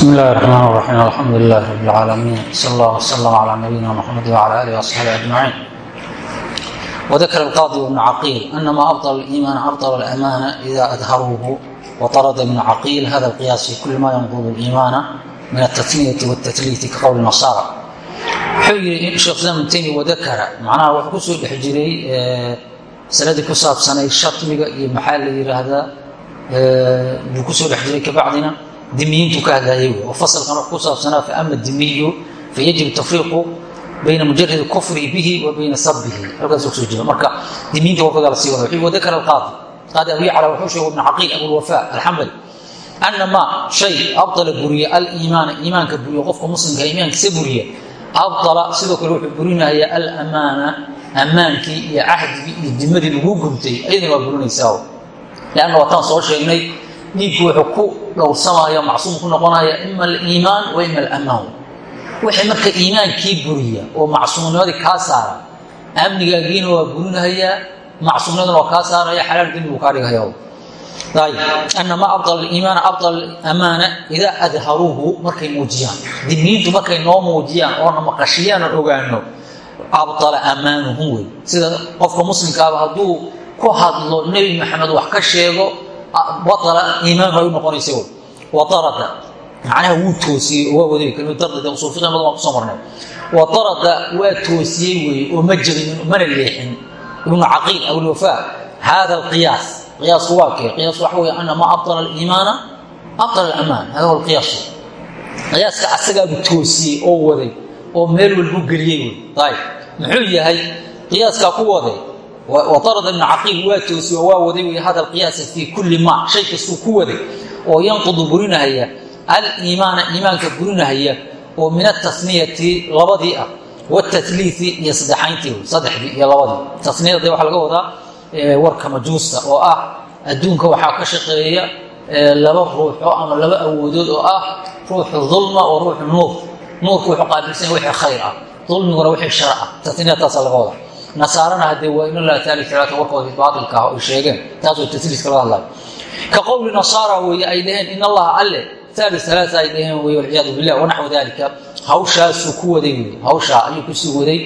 بسم الله الرحمن الرحيم الحمد لله رب العالمين صلى الله وسلم على نبينا محمد وعلى اله واصحابه اجمعين وذكر القاضي ابن عقيل ان ما ابطل الايمان ابطل الامانه اذا اظهروه وطرد ابن عقيل هذا القياس في كل ما ينقض الايمان من التثنيه والتثليث كقول النصارى wuxuu yii sheekh islaam ibn taymiya wadakara macnaha wuxuu kusoo dhex jiray masaladii ku saabsanay shatmiga iyo maxaa dimiyiintu ka hadlayay oo fasalkan wax ku saabsanaa faama dimiyu fayajib tafriiqu bayna mujaradi kufrihi bihi wa bayna sabihi halkaas ku soo jira marka dimiyiinta warkooda la sii wada wadakara alqaadi. Qaadi abu yacla wuxuu sheegay ibn caqiil abulwafa alxambali ana ma shay abdala buriya aliimaana iimaanka buriya qofka muslimka iimaankiisa buriya. Abdala sidoo kale wuxuu burinaya alamaana ammaankii iyo cahdigii iyo dimadii lagu gubtay. Ayadana waa burinaysaa. Leanna waataan soo sheegnay dhiigku wuxuu ku dhowrsamaya macsuum ku noqonaya ima aliimaan wa ima alamaan wixii marka iimaankii buriya oo macsuumnimadii kaa saara amnigaagiina waa burinahayaa macsuumnimaduna waa kaa saaraya xalaal dembi buu kaa dhigahaya ana ma abal amaana idaa adharuuhu markay muujiyaan. Dimiintu markay noo muujiyaan oona maqashiyaan ogaano abala amaanuhum wey. Sida qofka muslimkaaba hadduu ku hadlo nebi maxamed wax ka sheego baala iimaan bay u noqonaysa wey wadarada macnaha wuu toosiyey waa waday kelmad darda usul fiqi badan waan ku soo marnay wadarada waa toosiyey weye oo ma jebinin mana leexin ibnu caqiil abulwafaa hada alqiyaas qiyaasku waa kee qiyaasku waxa wey ana ma abala aliimaana abala alamaan hada huwa alqiyaas qiyaaska asagaabu toosiyey oo waday oo meel walbu geliyey wey ayb muxuu yahay qiyaaskaa ku waday wadarada ibnu caqiil waa toosiyey oo waa waday wey hada alqiyaasa fii kulli ma shay kastuu ku waday oo yanqudu burinahaya aliimaana iimaanka burinahaya oo min atasniyati labadii ah wataliii iyo saddexayntii saddexdii iyo labadii. Tasniyada de waxaa laga wadaa warka majuusta oo ah adduunka waxaa ka shaqeeya laba ruuxo ama laba awoodood oo ah ruuxu dulma oo ruuxu nuur nuurku wuxuu qaabilsanya wixii khayr ah dulmiguna wixii shar ah. Tasniyadtaasa laga wadaa nasaarana haddee waa in allaha taali talaata warkoodii baatilka ah ay sheegeen taasoo tasliiska laga hadlayo ka qowli nasaara weeye ay dhaheen in allaha alle. Taali talaata ay dhaheen weye walciyaadu billah wanaxwu dalika hawshaasuu ku waday wey hawshaa ayuu ku sii waday.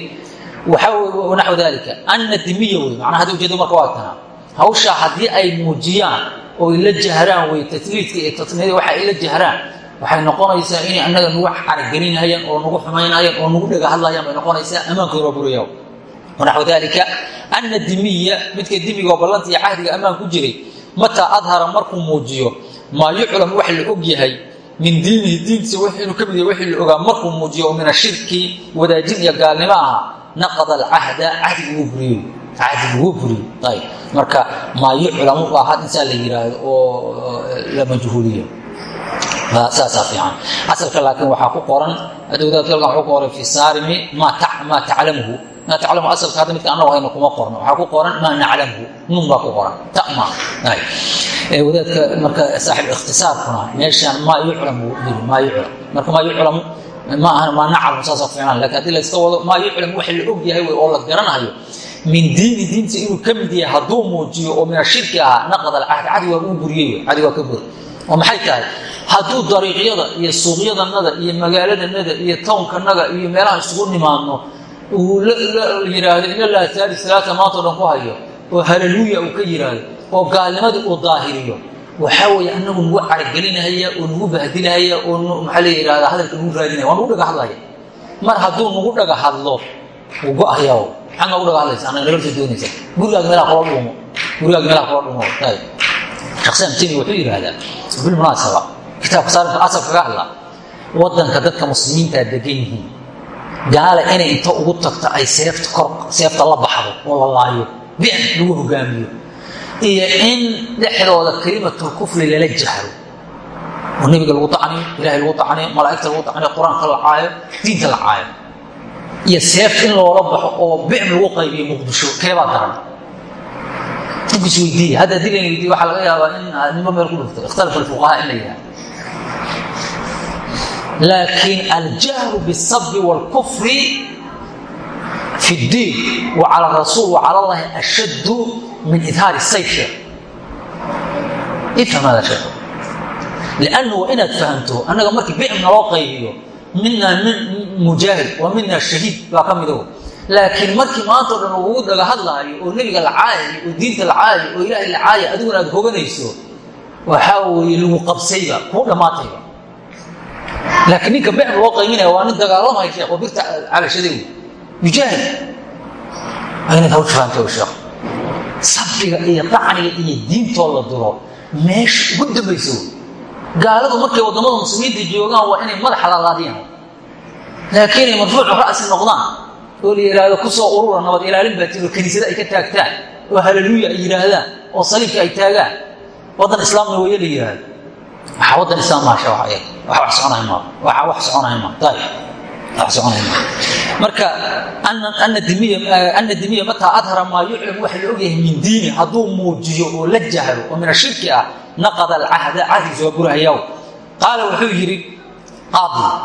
Wanaxwu dalika ana dimiya wey macnaa hadda ujeedo marka waa tanaa hawshaa haddii ay muujiyaan oo ay la jahraan wey tasliidka iyo tasniyada waxa ay la jahraan waxay noqonaysaa inay annaga nagu caragelinayaan oo nagu xumaynayaan oo nagu dhega hadlayaan bay noqonaysaa ammaankooda waa buraya wanaxwu dalika ana dimiya midka dimiga oo ballanta iyo cahdiga ammaan ku jiray mataa adhara markuu muujiyo maa yuclam wax la og yahay min diinihi diintiisa inuu ka mid yahay wixii la ogaa markuu muujiyo oo min ashirki wadaajin iyo gaalnimo aha naqada alcahda cahdiga wuu buriyo cahdiga wuu buriyo ayb marka maa yuclamu baa had insaa la yiraahdo oo la majhuuliyo saasaa fiican asalka laakiin waxaa ku qoran adowdaadka halkan wuxuu ku qoray fi saarimi maa taclamuhu maa taclamu asalka hadda midka annagu hayna kuma qorno waxaa ku qoran maa naclamhu nuun baa ku qoran tama wadaadka marka saaxib ikhtisaarkuna meeshaan maa yuclam buu yiri maa yuclam marka maa yuclamu ma aha maa naclamu saasa fiican laakiin haddii layska wado maa yuclam waxa la og yahay oo la garanayo min diini diinta inuu ka mid yahay hadduu muujiyo oo min ashirki ahaa naqad alcahd cadi waa uu buriyey cadi waa ka buri oo maxay tahay hadduu dariiqyada iyo suuqyadanada iyo magaaladanada iyo townkannaga iyo meelaha isugu nimaadno uu yidhaahdo in allaha taali salaata maantao dhan ku hayo oo halaluuya uu ka yidhaahdo oo gaalnimadii uu daahiriyo. Waxaa weeye anagu nagu caragelinahaya oo nagu bahdilahaya oo maxaa la yidhahda hadalka nagu raadinaya waa nagu dhaga hadlaya mar hadduu nagu dhaga hadlo wuu go'ayaa maxaad nagu dhaga hadlaysa? Anaga nagalsoo doonaysa. Gurigaaga meelaha kula dhuumo gurigaaga meelaha kula dhuumo ayb shakhsiyan timi wuxuu yidhahdaa bilmunaasaba kitaabka saalimka asal kaga hadlaa wadanka dadka muslimiintaa degan yihiin gaala inay inta ugu tagto ay seefta la baxdo oo la laayo bic lagu hogaamiyo. Iyo in dhexdooda kelimatul kufri lala jahro oo nebiga lagu dacniyo ilahay lagu dacniyo malaa'igta lagu dacniyo qur'aanka la caayo diinta la caayo. Iyo seef in loola baxo oo bicm lagu qaybiyo muqdisho keebaa daran? Ninkiis weydiiya hadda haddii la weydiiya waxaa laga yaabaa in nimo meel ku dhufto ikhtalafa alfuqahaa in la yidhahdo laakiin aljahru bisabi wاlkufri fi اddiin wa cala rasuul wa cala allahi ashaddu min idhaari sayf ifham hada sheekh liannu waa inaad fahamto annaga markii bicm naloo qaybiyo minaa min mujaahid wa minaa shahiid baa ka mido laakiin markii maanta o dhan lagugu daga hadlaayo oo nebiga la caayayo oo diinta la caayayo oo ilaahay la caaya adiguna aad hoganayso waxaa weeye lagu qabsayba kuu dhammaatayba laakiin ninka bicm loo qayminaya waa nin dagaalamaya sheekh oo birta calashaday mujaahid waa inaad hawsha fahamta sheekh sabbiga iyo dacniga iyo diintoo la duro meesha ugu dambayso gaaladu markay waddamada muslimiinta joogaan waa inay madaxa lalaadiyaan laakiin ay marfuucu ra'si noqdaan oo la yidhaahdo ku soo urura nabad ilaalin baa tiro kaniisada ay ka taagtaan oo halaluuya ay yidhaahdaan oo saliibka ay taagaan waddan islaamna weeye la yidhaahdo waxaa waddan islaam maasha wax wax wax soconaya ma. Waxa wax soconaya ma. Tayib wax soconaya ma. Marka ana dimiya ana dimiya mataa adhara maa yuclam waxa la ogyahay min diini. Hadduu muujiyo oo la jahro oo min ashirki ah naqada alcahda cahdiisa waa burahayaw qaala wuxuu yidhi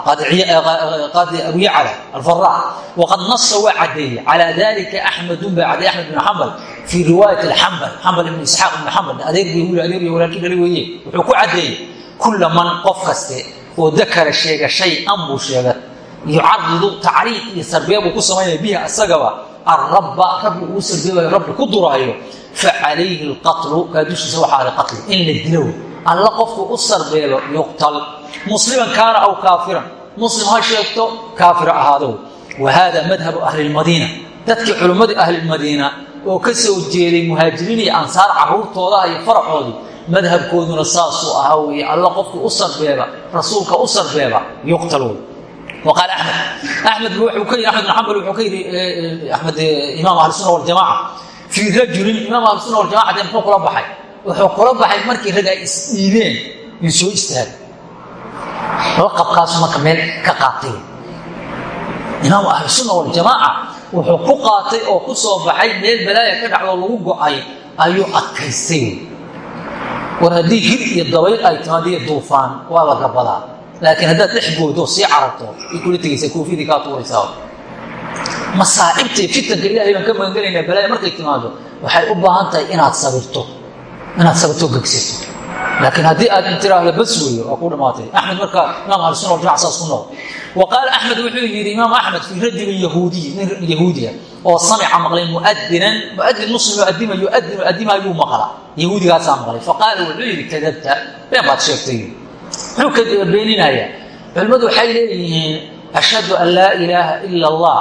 qaadi abu yacla alfara waqad nasa waa cadeeyey calaa dalika axmedun baa cadeey axmed bn xambal fii riwaayat xambal xambal ibn isxaaq ibn xambal adeerbiy wiil adeerbiy walaalkii dhali weeye. Wuxuu ku cadeeyey kula man qof kaste oo dakara sheega shay an buu sheega yucaridu tacriid iyo sarbiya buu ku samaynaya bihi asagaba arabba rabbi uu sarbeebayo rabbi ku duraayo facalayhi lqatlu kaa dushiisa waxaa la qatli in la dilow alla qofku u sarbeelo yuqtal musliman kaana aw kaafiran muslim ha sheegto kaafira ahaadow wa hada madhabu ahli lmadiina dadkii culimmadii ahlilmadiina oo ka soo jeeday muhaajiriin iyo ansaar caruurtoodaha iyo faraxoodii madhabkooduna saasuu ahaa weeye. Alla qofka u sarfeeba rasuulka u sarfeeba yuqtaluun. Wa qaala axmed. Axmedna wuxuu ka yidhi axmed bin xambal wuxuu ka yidhi eh, eh, axmed eh, imaam ahlusuna waljamaca fii rajulin imaam ahlusuna waljamaca dee muxuu kula baxay? Wuxuu kula baxay markii rag ay isdhiibeen in soo istaaga laqabkaasu marka meel ka qaatay. Imaam ahlusuna waljamaaca wuxuu ku qaatay oo ku soo baxay meel balaaya ka dhaxdo lagu go'ay ayuu adkaystay war haddii hir iyo dabayl ay timaado iyo duufaan waa la gabadaa laakiin haddaad dhex goodo sii cararto kula tegaysaa koofidii kaa tuuraysaa. Masaa'ibta iyo fitanka ilahay baan ka magangelaynaa balaaya markay timaado waxay u baahan tahay inaad sabirto inaad sabirto gegsato laakiin haddii aad tiraahdo bas weeyo waa ku dhamaatay. Axmed marka imaam ahlusuna waljamac saas ku noqo wa qaala axmed wuxuu yidhi imaam axmed fii rajulin yahuudiy nin yahuudiya oo samica maqlay muadinan muadin muslim adima yuadinu adima ayuu maqla yahuudigaasaa maqlay. Faqaala wuxuu yidhi kadabta been baad sheegtay. Muxuu ka beeninayaa culimmadu waxay leeyihiin ashhadu an laa ilaaha ila allah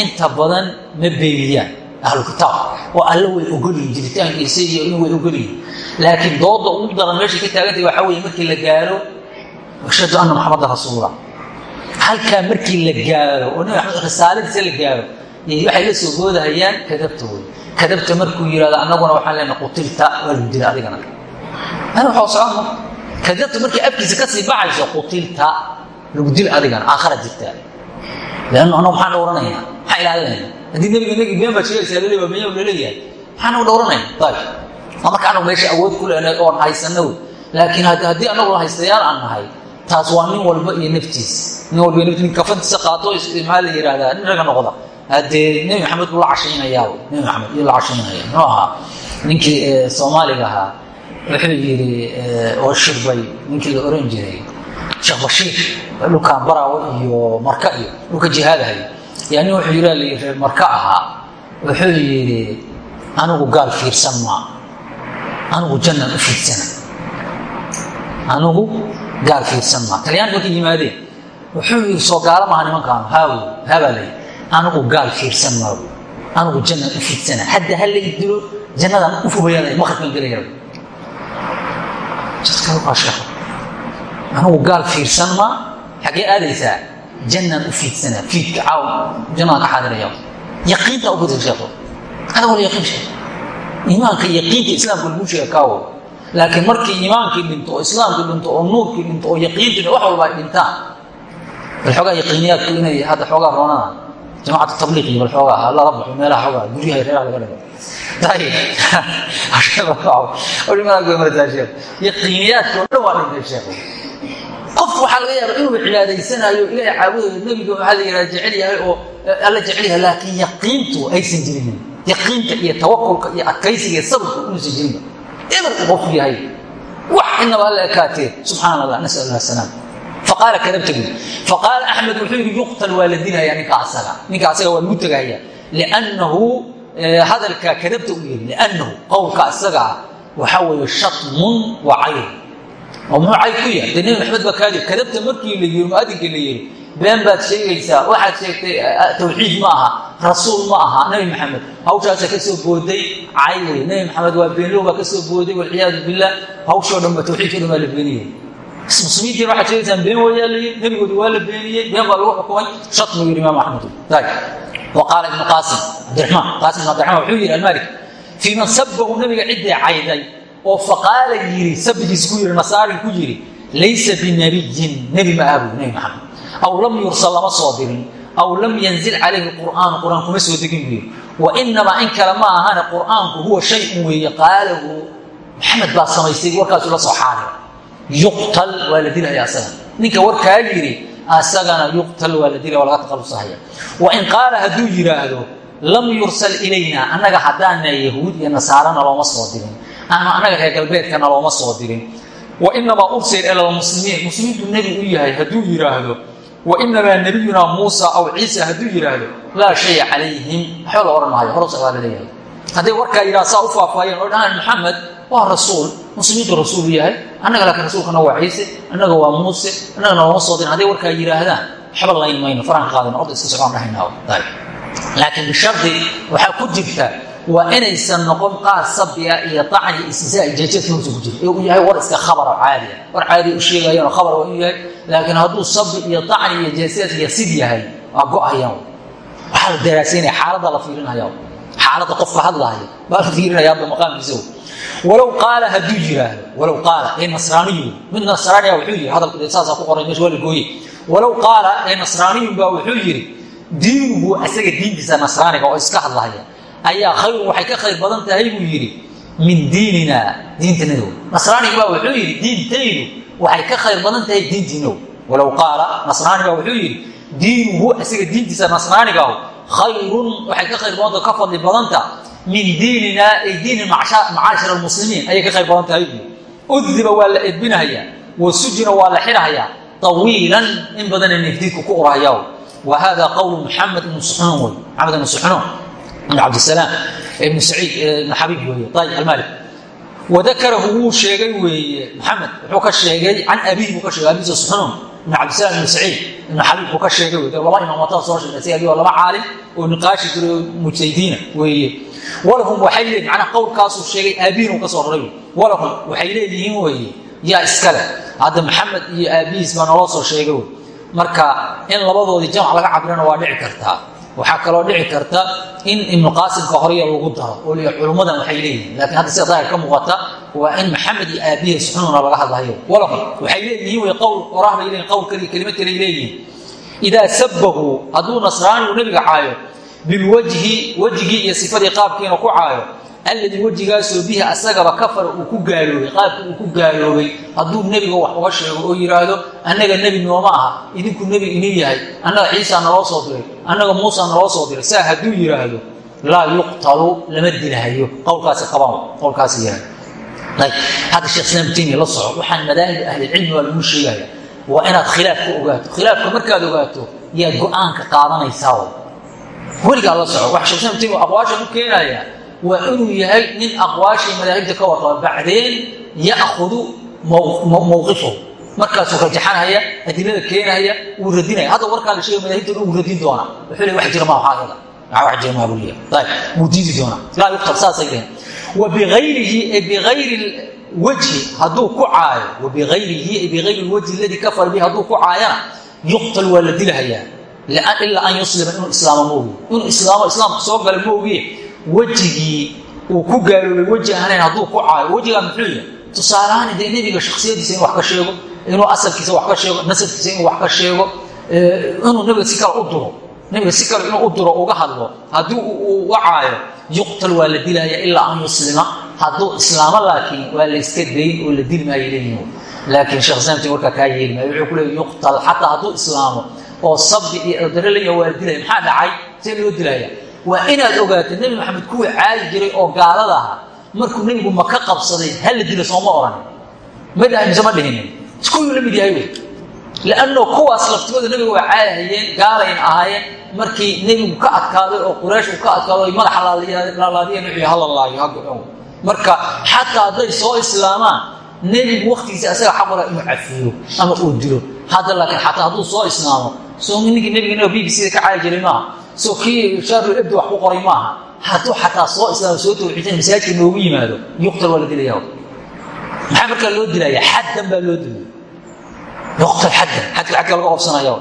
inta badan ma beeniyaan ahlu kitaab oo alle way ogolyihin jiritaankiisa iyo in way ogolyihin laakiin dooda ugu daran meeshay ka taagantay waxaa weeye markii la gaaro ashhadu anna maxamadan rasuulullah halkaa markii la gaaro oo nabi maxamed risaaladiisa la gaaro waxay la soo boodahayaan kadabta wey kadabta markuu yihahdo annaguna waxaan leenahay qutilta waa lagu dila adigana. Ana waxaa socon kadabta markay afkiisa ka sii baxayso qutilta lagu dil adigana aakhara jirtaa lannu annagu maxaan dhowranayna maxaa ilaalinayna haddii nebiga nagi been baa sheegaysaa waa benya la leeyahay maxaanagu dhowranayna ayb waa marka anagu meesha awood ku leenahay oon haysana wey laakiin haddii anagu la haystayaal aan nahay taas waa nin walba iyo naftiis. Nin walba nin kafantiisa qaato maxaa la yihahdaa nin raga noqda. Haddee nebi maxamed buu la cashaynayaa nebi maxamed iyo la cashaynaya. Muxuu ahaa ninkii soomaaliga ahaa wuxuu yidhi oo shirbay ninkii la oran jiray sheekh bashiir dhulkan baraawo iyo marka iyo dhulka jihaadahay yaa nin wuxuu yidhi la reer marka ahaa. Wuxuu yidhi anigu gaal fiirsan maa anigu jannan u fiirsana. Anigu gaal fiirsan maa talyaan markay yimaadeen wuxuu yidhi soo gaalo maaha nimankaan haawo haabaa la yidhi anigu gaal fiirsan maayo anigu jannan u fiirsana hadda ha lay dilo jannadan u fogayaanay maqribkan gelaya anigu gaal fiirsan ma xagee aadaysaa? Jannaan u fiidsana fiidka caaw jannaan ka xaadiraya yaqiinta u fiidsan sheekho hada wala yaqiin sheekh iimaanka yaqiinta islaamka lagu sheega kaawo laakiin markii iimaankii dhinto oo islaamkii dhinto oo nuurkii dhinto oo yaqiintii wax walba ay dhintaan. Bal xoogaa yaqiiniyaadku inay hadda xoogaa roonana jamacatu tabliiq iyo bal xoogaa ha lala baxo meelaha xoogaa guryaha reeraha laga dhigo yaqiiniyaadka oo dhan waa dhintay sheekhu qofku waxaa laga yaaba inuu cibaadaysanayo ilaahay caabudayo nebiga waxaa la yidhaha jecel yahay oo alla jecel yahay laakiin yaqiintu aysan jirinin yaqiinta iyo tawakulka iyo adkaysiga iyo sabirka inuusan jirinba eber uu qofku yahay wax inaba alla ekaatee subxaan allah nasal allah salaam faqaala kadabta buui faqaala axmed wuxuu yidhi yuqtal waa la dilaya ninka asaga ninka asaga waa lagu tegaya liannahu hadalkaa kadabta u yidhi liannahu qowlka asaga ah waxaa weeye shatmun wa cayr oo muxuu cayr ku yahay? Dee nebi maxamed baa kaadi kadabta markii la yiri muadinka la yiri been baad sheegaysaa waxaad sheegtay tawxiid ma aha rasuul ma aha nebi maxamed hawshaasa ka soo booday cay wey nebi maxamed waa beenlow baa ka soo booday walciyaadu billah. Hawshoo dhan ba tawxiidkao dhan baa la beeniyey. Muslimiintiin waxaad sheegaysaan been wayaa la yiri nebigooda waa la beeniyey been baa lagu xukumay shatmu yidhi imaam axmed. Wa qaala ibnu qaasim cabdiraxmaan qaasim ibn cabdiraxmaan wuxuu yidhi almalik fii man sabahu nabiga ciddii cayday oo faqaala yiri sabigiis ku yiri nasaarin ku yiri laysa binabiyin nebi ma abu nebi maxamed aw lam yursal lama soo dirin aw lam yanzil calayhi qur'aan qur'aan kuma soo degin buu yiri wa inamaa in kale ma ahane qur'aanku huwa shayun weeye qaalahu maxamed baa samaystay warkaasu la soo xaadira yuqtal waa la dilaya asaga ninka warkaa yiri asagana yuqtal waa la dilaya waa laga taqalusahaya wain qaala hadduu yidhaahdo lam yursal ilayna annaga haddaana yahuud iyo nasaarana looma soo dirin ama annaga reer galbeedkana looma soo dirin wainamaa ursil ila lmuslimiin muslimiintu nebi u yahay hadduu yidhaahdo wainamaa nabiyunaa muusa aw ciisa hadduu yidhaahdo laa shaya calayhim waxba la odhan maayo horos waa la leeyahay. Hadday warkaa yidhaha saa u faahfaahiyeen oo dhahaan maxamed waa rasuul muslimiintu rasuul yahay annaga laakiin rasuulkana waa ciise annaga waa muuse annagana looma soo dirin hadday warkaa yidhaahdaan waxba layn mayno faranka qaadana orda iska socon dhahaynaa laakiin bishardi waxaa ku jirta waa inaysan noqon qaar sabiga iyo acni istisaa jeejadkiisa ku jira uu yahay war iska khabara caadiya war caadiya u sheegayaan khabar waa inuu yahay laakiin hadduu sabi iyo acni iyo jeesad iyo sid yahay waa go'ayaan waxaa la daraasaynaya xaaladda la fiirinaya xaaladda qofka hadlaaya baa la fiirinaya hadda maqaamkiisa walow qaala hadduu yiraahdo walow qaala ee nasraaniyu mid nasraaniya wuxuu yiri hadalku dee saasaa ku qoray meesha waa la gooye. Walow qaala ee nasraaniyun baa wuxuu yiri diinuhu asaga diintiisa nasraaniga oo iska hadlahaya ayaa khayrun waxay ka khayr badan tahay buu yidhi min diinina diintanado nasraaniga baa wuxuu yidhi diintaydu waxay ka khayr badan tahay diintiinow walow qaala nasraaniga wuxuu yidhi diinuhu asaga diintiisa nasraanigaah khayrun waxay ka khayr badanta ka fadli badanta min diinina ay diini macaashir almuslimiin ayay ka khayr badan tahay buu udiba waa la edbinahayaa wa waa la xidhahayaa tawiilan in badana nefdiidku ku urahaya wa hada qowlu maxamed ibnu suxnuun wey maxamed ibnu suxnuun cabdisalaam ibnu saciid xabiib weeye ayib almalik. Wadakarahu wuu sheegay weeye maxamed wuxuu ka sheegay can abihi buu ka sheegay abiisa suxnuun ibn cabdisalaam ibnu saciid ibnu xabiib buu ka sheegay wey laba imaamataa soo sheegay si waa laba caalim oo niqaashi jiray oo mujtahidiina weeye. Walahum waxay leeyihiin macnaa qowlkaasuu sheegay aabihin uu ka soo raray walahum waxay leeyihiin weeye yaa iskale hadda maxamed iyo aabihiis baa naloo soo sheegay wey marka in labadoodii jamc laga cabirana waa dhici kartaa waxaa kaloo dhici karta in ibnu qaasimka horya lagu daro oo culummadan waxay leeyihiin. Lakiin hadda sida daahir ka muuqata waa in maxamed iyo aabihi suxnuuna laga hadlayo. Walahum waxay leeyihiin way qowl oraah bay leeyihiin qowl kaliya kelimad kale leeyihiin. Idaa sabahu hadduu nasraanigu nebiga caayo bilwajhi wejigii iyo sifadii qaabkiina ku caayo alladii wejigaasoo bihi asagaba kafara uu ku gaaloobay qaabkii uu ku gaaloobay hadduu nebiga wax uga sheego oo yidhaahdo annaga nebi nooma aha idinku nebi inuu yahay. Annaga ciisa naloo soo diray annaga muusa naloo soo diray. Saa hadduu yidhaahdo laa yuqtalu lama dilahayo qowlkaasi qabaan qowlkaasi yihahdo hadda sheekh islaam la soco waxaan madaahib ahlilcilmi waa lagu sheegaya waa inaad khilaafka ogaato. Khilaafka markaad ogaato yaad go'aanka qaadanaysaa weligaa la soco. Waxa sheekh islaam aqwaasha ku keenaya waa inuu yahay nin aqwaashii madaahibta ka warqaba bacdeen ya'khudu mowqifahu markaasuu rajaxanhaya adilada keenahaya wuu radinaya. Hadda warkaa la sheegay madaahibta wuu radin doonaa wuxuu le wax jira maa waxaa ee bigayri wajhi hadduu ku caayo. Wa bigayrihi ee bigayri lwajhi aladii kafara bihi hadduu ku caayana yuqtal waa la dilahayaa. Ilaa an yuslima inuu islaamo moogiye inuu islaamo islaamka soo gala moogiye wejigii uu ku gaaloobay weji ahayn hadduu ku caayo wejigaa muxuu yahay? Tusaalahaan dee nebiga shaksiyadiisa inuu wax ka sheego inuu asalkiisa wax ka sheego nasabkiisa inuu wax ka sheego inuu nebiga si kale u duro nebiga si kale inuu u duro uga hadlo haddii uu caayo yuqtal waa la dilaya ilaa an yuslima hadduu islaamo laakiin waa la iska dayn oo la dili maayo leeyihiin laakiin sheekh islaamti warkaa kaa yeeli maayo wuxuu ku leeya yuqtal xataa hadduu islaamo oo sabbi iyo dare leeya waa la dilaya maxaa dhacay? See loo dilaya waa inaad ogaato nebi maxamed kuwii caadi jiray oo gaalada ahaa. Markuu nebigu maka qabsaday hala dila sooma dhahay mise ma dhihinin iskuwuu la mid yahay wey. Lanno kuwaas laftooda nebiga waa caadahayeen gaalayn ahaayeen. Markii nebigu ka adkaaday oo quraysh uu ka adkaado ay madaxa laalaadiyeen wuxuu hala laayo ha go-on marka xataa hadday soo islaamaan nebigu waktigiisa asaga xaqula inuu cafiyo ama uu dilo. Hadda laakiin xataa hadduu soo islaamo soo ninkii nebiga b b c da ka caadi jiray maaha soo kii shaarul ebdi wax ku qoray maaha. Hadduu xataa soo islaamo soo tawxiisan masaajidka noogu yimaado yuqtal waa la dilaya maxaa markaa loo dilaya xaddan baa loo dilaya yuqtal xaddan. Xadka xadka laga oobsanaya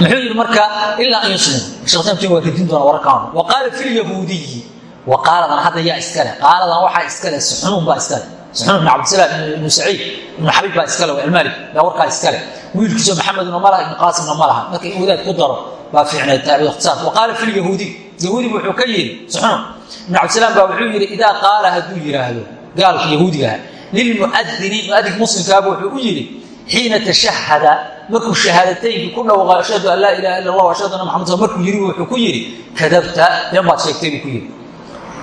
muxuu yidhi marka ilaa an yuslim. Sheekh waa radin doona wararkaanu wa qaala fi lyahuudiyi wa qaaladan hadda yaa iskale qaaladan waxaa iskale suxunuun baa iskale suxunuun ibn cabdisalaam ibnu saciid ibnu xabiib baa iskale almalik baa warkaa iskale wiilkiiso maxamedna ma laha ibnu qaasimna ma laha. Marka in wadaad ku daro baa fiicnay taariikh ikhtisaas wa qaala fi lyahuudiy yahuudigu wuxuu ka yidhi suxunuun ibnu cabdisalaam baa wuxuu yidhi idaa qaala hadduu yidhaahdo gaalka yahuudigaha lilmuadini muadinka muslimkaaba wuxuu u yidhi xiina tashahada markuu shahaadateynki ku dhawqa ashhadu an laa ilaha illa allah ashhadu anna maxamad markuu yidhi wuxuu ku yidhi kadabta been baad sheegtay buu ku yidhi.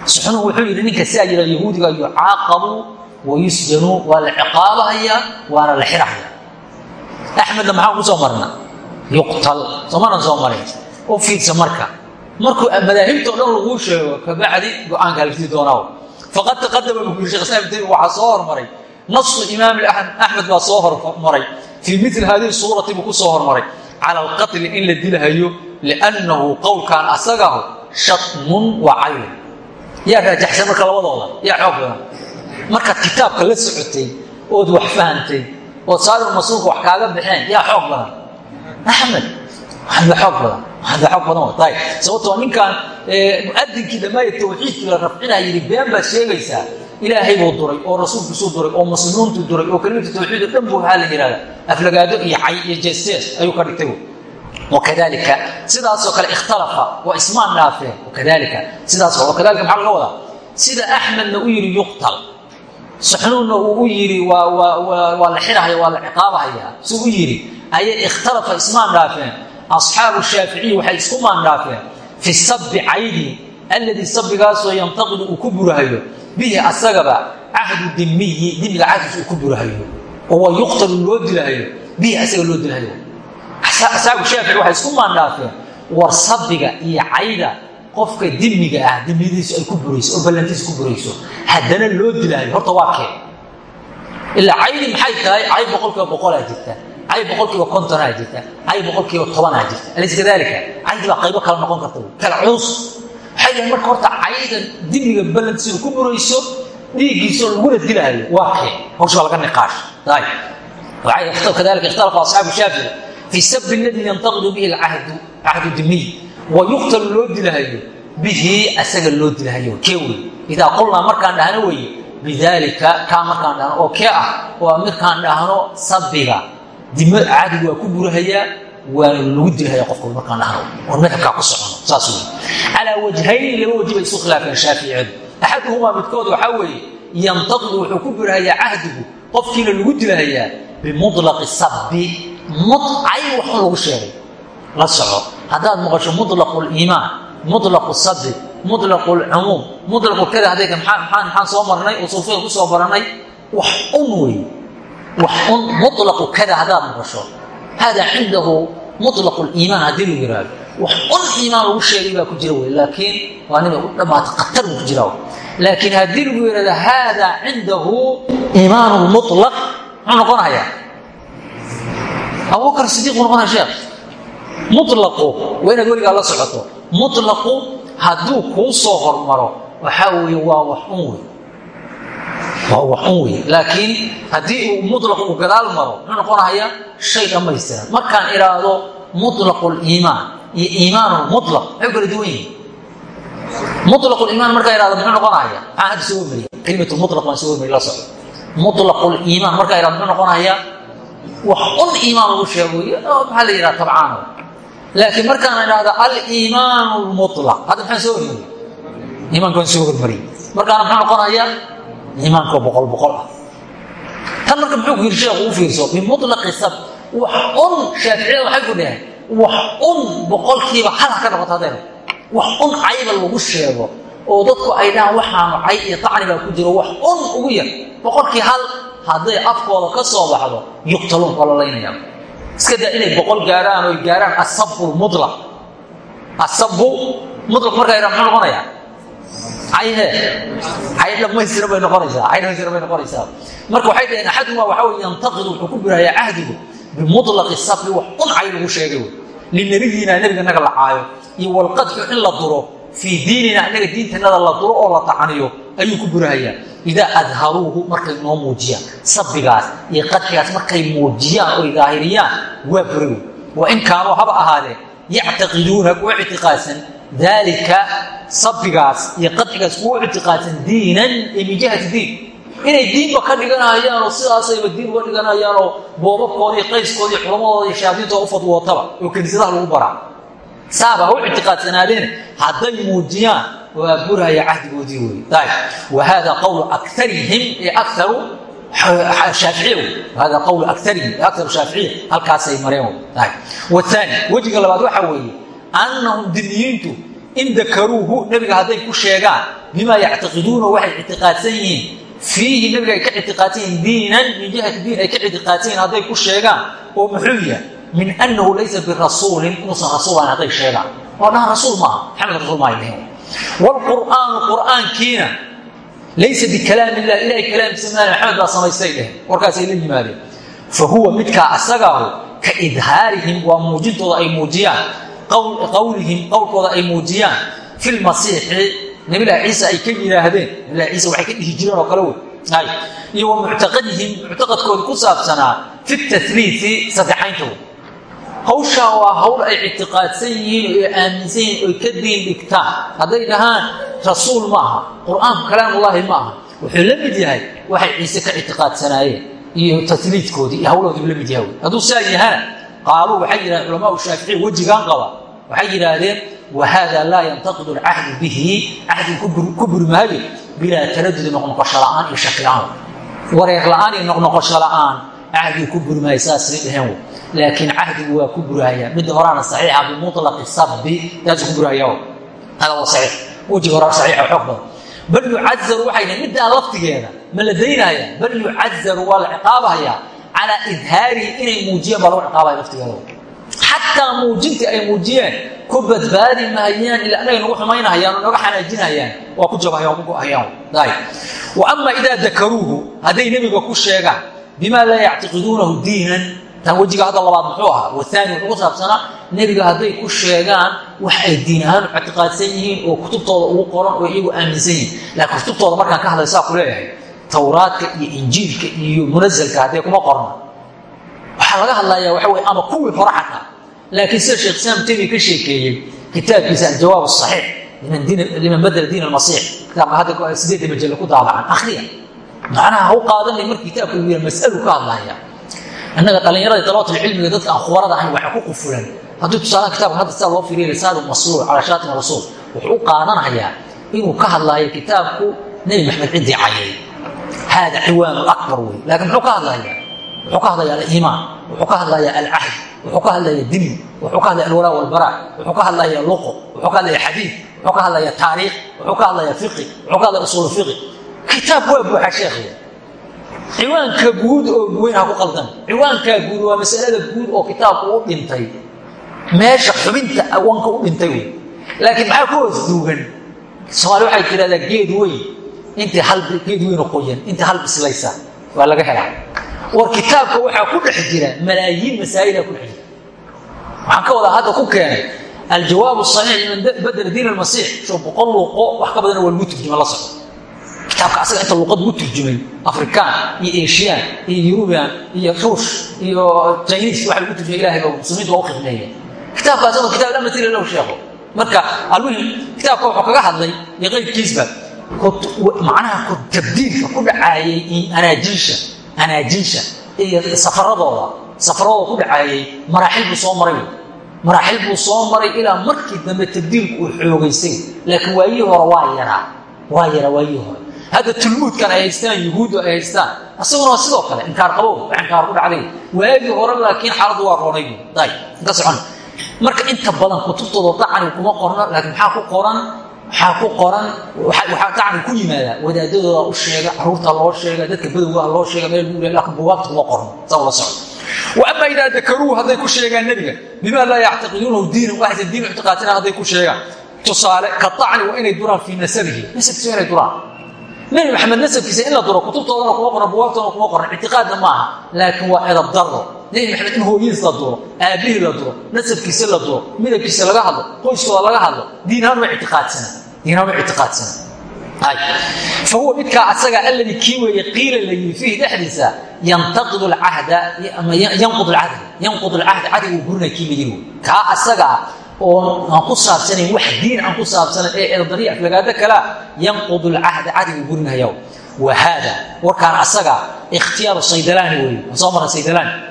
Suxnuhu wuxuu yidhi ninka siaa yidhahda yahuudiga yucaaqabu wayusjanu waa la ciqaabahaya waana la xirahaya axmedna maxaan ku soo marna yuqtal. Soomanan soo marin u fiidsa marka. Markuu madaahibtao dhan laguu sheego kabacdi go'aanka laftii doonaa faqad taqadama buu ku yiri shekh islam ibn taymiya soo hormaray? Nasu imaam axmed baa soo hormaray. Fii mil hadihi suurati buu ku soo hormaray. Cala alqatli in la dilahayo liannahu qowlkan asagahu shatmun wa cayn yaa raajaxsan marka labadooda yaa xoog badan. Markaad la socotay ood wax fahantay ood saabir masuulka wax kaaga baxeen yaa xoog axmed waxaad xoog badan waxaad xoog badan tahay sababtoo ninkan muadinkii dhammaaya tawxiidkii la rafcinaya yidhi been baad sheegaysaa ilaahay buu duray oo rasuulkiisuu duray oo muslimiintu duray oo kelimatu tawxiid oo dhan buu waxaa la yihahda aflagaado iyo cay iyo jeestees ayuu ka dhigtay. Wakadalika sidaasoo kale ikhtalafa waa ismaan dhaafeen wakadalika sidaas wakadalika maxaa laga wadaa? Sida axmedna u yidhi yuqtal. Saxnuunna uu u yidhi waa waa waa la xirahaya waa la ciqaabahaya. Si u yidhi ayay ikhtalafa ismaan dhaafeen asxaabu shaaficiyi waxay isku maan dhaafeen fi sabi caydi alladii sabigaasoo yantaqidu ku burahayo. Bihi asagaba cahdu dimiyi dimiga cahdiis ku burahayo. Oo yuqtalu loo dilahayo bihi asaga loo dilahayo asaabu shaafici waxay isku maandhaafeen war sabiga iyo cayda qofka dimiga ah dimiyadiisu ay ku burayso oo ballantiisa ku burayso haddana loo dilaayo horta waa kee? Ilaa caydi maxay tahay? Cay boqolkiiba boqolaa jirta cay boqolkiiba kontonaa jirta. Cay boqolkiiba tobanaa jirta. Alaysa kadalika caydi baa qaybo kala noqon karta kala culus waxay dhahen marka horta cayda dimiga ballantiisa ku burayso dhiiggiisa laguna dilaayo waa kee hawsha baa laga niqaash. Kadalika ikhtalafa asxaabu shaafici fi sabi ladii yantaqidu bihi cahdu cahdu dimiy wa yuqtalu loo dilahayo bihi asaga loo dilahayo. Kee wey? Idaa qulnaa markaan dhahno weye bidaalika kaa markaan dhahno. Oo kee ah? Waa markaan dhahno sabiga dimo cahdigu waa ku burahayaa waana lagu dilahaya qofka markaan dhahno oon madhabkaa ku socono saas wey calaa wajhayni laba waji bay khilaafeen shaaficiyadu axaduhumaa midkood waxaa weeye yantaqidu wuxuu ku burahayaa cahdigu qofkiina lagu dilahayaa bimulaqi sabi mudcay waxun lagu sheegay. La soco. Haddaad maqasho mulaqu liimaan mulaqu sabi mulaqu lcumuum mulaqu kada hadayka maxaan soo marnay? Oo suufiyada ku soo baranay? Wax un wey wax un mulaqu kada haddaad maqasho hada cindahu mulaqu liimaan haddii lagu yihahdo wax un iimaan lagu sheegay baa ku jira wey laakiin waa nina u dhammaata khatar buu ku jira laakiin haddii lagu yihahdo hada cindahu iimaan mulaq muxuu noqonayaa abubakar sidiq buu noqonaya sheekh? Mulaqu waa inaad weligaa la socoto. Mulaqu hadduu kuu soo hormaro waxaa weeye waa wax un wey waa wax un wey laakiin haddii uu gadaal maro muxuu noqonayaa shay dhammaystiran. Markaan idhaahdo mulaqu liimaan iyo iimaan mulaq maxay kala duwan yihiin mulaqu liimaan markaan idhahdo muxuu noqonaya maxaan hadda soo hormariya kelimatu mulaq baan soo hormariya la socdo. Mulaqu liimaan markaan idhahdo muxuu noqonayaa? Wax un iimaan lagu sheego maxaa la yidhaha tabcaano. Laakiin markaan idhahda aliimaan lmulaq hadda maxaan soo hormariy iimaankaan soo hormariyey markaana maxaa noqonaya iimaanko boqol boqol. Ah tan marka muxuu ku yiri sheekhu u fiirso bimulaqi sab wax un shaaficiyada waxay ku dhaheen? Wax un boqolkiiba hal ha ka noqoto hadeen wax un cayba lagu sheego oo dadku ay dhahaan waxaanu cay iyo tacni baa ku jiro. Wax un ugu yar boqolkii hal hadday afkooda ka soo baxdo yuqtaluun waa la laynaya iska daa inay boqol gaarhaan oy gaarhaan asabu mulaq asabu mulaq markaa yidhaa muxuu noqonayaa marka waxay dhaheen axaduma waxa wey yantaqidu wuxuu ku burayaa cahdigu bimulaqi sabri wax un lagu sheegay. Linebiyina nebiga naga la caayo iyo walqadxu in la duro fii diinina inaga diintanada la duro oo la tacaniyo ayuu ku burahayaa idaa adharuuhu markay noo muujiyaan sabbigaas iyo qadxigaas markay muujiyaan oy daahiriyaan waa buray wa in kaanuu haba ahaadee yactaqiduuna kuwa ictiqaadsan daalika sabbigaas iyo qadxigaas kuwa ictiqaadsan diinan ee min jihati diin. Inay diinba ka dhiganahayaan oo sidaasayba diin uga dhiganayaan oo boobabkooda iyo qayskooda iyo culamadooda iyo shayaadiintooda u fadwootaba oo kaniisadaha lagu baraa. Saaba ha u ictiqaadsanaadeen hadday muujiyaan waa buraya cahdigoodii wey wa hada qawlu akarihim ee akaru hada qawlu akarihim ee akaru shaaficiya halkaasay mareen. Waani wejiga labaad waxaa weeye annahum diniyiintu in dakaruuhu nebiga hadday ku sheegaan bimaa yactaqiduuna waxay ictiqaadsan yihiin. Fiihi ka ictiqaadsan diinan min jihati diin ka ictiqaadsan yihiin ku sheegaan. Oo muxuu min anahu laysa birasuulin inuusan rasuul ahan hadday sheegaan. Waa dhahan rasuul maaha. Maxamed rasuul maaha dheheen wlqur'aanu qur'aankiina laysa bikalaam illah ilahay kalaamkiisa maali maxamed baa samaystay dheheen warkaasay la fa huwa midkaa asagaahu ka idhaarihim waa muujintooda ay muujiyaan qawlihim qowlkooda ay muujiyaan fi lmasiixi nabilahi ciise ay ka yidhaahdeen. Nabilahi ciise waxay ka dhihi jireen oo kale wey. Iyo wa muctaqadihim muctaqadkooda ku saabsanaa fi tasliisi saddexaynta wey. Hawshaa waa hawl ay ictiqaadsan yihiin oo ay aaminsan yihiin oy ka diin dhigtaan. Hadday dhahaan rasuul ma aha qur'aanku kalaamullaahi ma aha. Wuxuu la mid yahay waxay ciise ka ictiqaadsanaayeen iyo tasliidkoodii iyo hawlahoodii la mid yahay. Hadduu saa yahana qaaluu waxay yidhahdeen culamaa shaaficiya wejigaan qaba waxay yidhaahdeen wa haada laa yantaqidu alcahdu bihi. Cahdigu ku buri maayo bilaa taradudi noqnoqosho la'aan iyo shaki la'aan. Wareer la'aan iyo noqnoqosho la'aan. Cahdigu ku buri maayo saasay dheheen wey laakiin cahdigu waa ku burahaya midda horaana saxiixa bimulaqi sabbi taasuu ku burahaya hada waa saxiix. Wejiga hora saxiixa xoog badan bal yucazaru waxay dhahen middaa laftigeeda ma la daynaya bal yucazaru waa la ciqaabahayaa. Calaa idhaarihi inay muujiyeen baa lagu ciqaabaya laftigeeda xataa muujintii ay muujiyeen ku badbaadi mahayaan ilaa anagay nagu xumaynahayaan oo naga xanaajinayaan waa ku jabahayaan ku go'ahayaan wa ama idaa dakaruuhu hadday nebiga ku sheegaan bima laa yactiqiduunahu diinan tan wejiga hadda labaad muxuu ahaa waani wuxuu ku saabsanaa nebiga hadday ku sheegaan wax ay diin ahaan ictiqaadsan yihiin oo kutubtooda ugu qoran oo iyagu aaminsan yihiin. Laakiin kutubtooda markaan ka hadlay saa ku leeyahay towraadka iyo injiilka iyo munazalka hadday kuma qorna waxaa laga hadlayaa waxa weye ama kuwii hore xataa. Laakiin sida sheekh islaam temi ka sheekeeyey kitaabkiisa aljawaab asaxiix liman badala diin almasiix kitaabka hadda sideedda majalla ku daabacan akhriya. Macnaha ha u qaadanay marka kitaabka uu yira mas'alu ka hadlaya annaga dhallinyarada dalabatulcilmiga dadka aan khubarada ahayn waxa ku qufulan. Haddii tusaalaha kitabka hadda sidaa loo fiiriya risaalu masruuc calaa shaatim rasuul wuxuu u qaadanayaa inuu ka hadlaayo kitaabku nebi maxamed ciddii cayay hada ciwaan akbar wey laakiin muxuu ka hadlayaa? Wuxuu ka hadlaya aliimaan wuxuu ka hadlaya alcahd wuxuu ka hadlaya dimi wuxuu ka hadlaya alwalaa walbaraa wuxuu ka hadlaya luqo wuxuu ka hadlaya xadiid wuxuu ka hadlaya taariikh wuxuu ka hadlaya fiqi wuxuu ka hadlaya usuul fiqi kitaab waa buuxa sheekhiya ciwaanka guud oo weyn ha ku qaldan. Ciwaankaa guud waa masalada guud oo kitaabku u dhintay. Meesha xubinta awanka u dhintay wey laakiin maxaa ku hoos duugan? Soomaali waxay tidhahdaa geed weyn. Intii hal geed weyn oo qoyan intii hal bislaysa waa laga helaa war kitaabka waxaa ku dhex jira malaayiin masaa'ila ku dhex jira. Waxaan ka wadaa hadda ku keenay aljawaab asaxiix liman badala diin almasiix. Soo boqol luuqo wax ka badana waa lagu turjuma la socdo. Kitaabka asaga inta luuqad lagu turjumay afrikaan iyo asian iyo yurubian iyo ruush iyo jiniis waxa lagu turjumay ilahay baa muslimiinta waa u khidmeeya kitaabkaas oo kitaab la matila lahu sheekho marka almuhim kitaabka wuxuu kaga hadlay iyo qaybkiisba macnaha tabdiilka ku dhacaayay anaajiisha anaajiisha iyo safaradooda. Safaradooda ku dhacaayay maraaxil buu soo maray. Maraaxil buu soo maray ilaa markii dambe tabdiilku uu xoogaystay laakiin waayihii hore waa yaraa. Waa yaraa waayihii hore. Hadda tulmuudkan ay haystaan yuhuuddu ay haystaan asaguna waa sidoo kale inkaar qabow inkaar ku dhacday. Waagii hore laakiin xaaladdu waa roonay. Day ka socon. Marka inta badan kutubtooda dacani kuma qorno laakiin maxaa ku qoran waxaa ku qoran waxaa tacni ku yimaadaa wadaadadooda u sheega carruurta loo sheega dadka badowgaha loo sheega meel laakiin buugaagta kuma qoran. Saa la socdo ama idaa dakaruuhu hadday ku sheegaan nebiga bima laa yactaqiduunahu diinan waxaysan diin ictiqaadsana hadday ku sheegaan. Tusaale ka acni waa inay duraan fii nasabihi. Nasabkiisa inay duraan. Nebi maxamed nasabkiisa in la duro kutubtoodana kuma qoran buwaagtoodana kuma qoran ictiqaadna maaha. Laakiin waa edab daro nebi maxamed in hooyadiis la duro aabihii la duro nasabkiisa la duro midabkiisa laga hadlo qoyskooda laga hadlo diinahaan waa ictiqaadsana waa ictiqaadsana fahuwa midkaa asaga alladii kii weeye qiila la yiri fiihi dhexdiisa alcahda yanqud alcahd yanqud alcahd cadigu gurina kii la yiri kaa asagaa oo ku saabsanayn wax diin aan ku saabsanayn ee eedari aflagaado kalaa yanqud alcahda cadigu gurinaya wa haada warkaan asaga ikhtiyaaru saydalaani waan soo saydalaani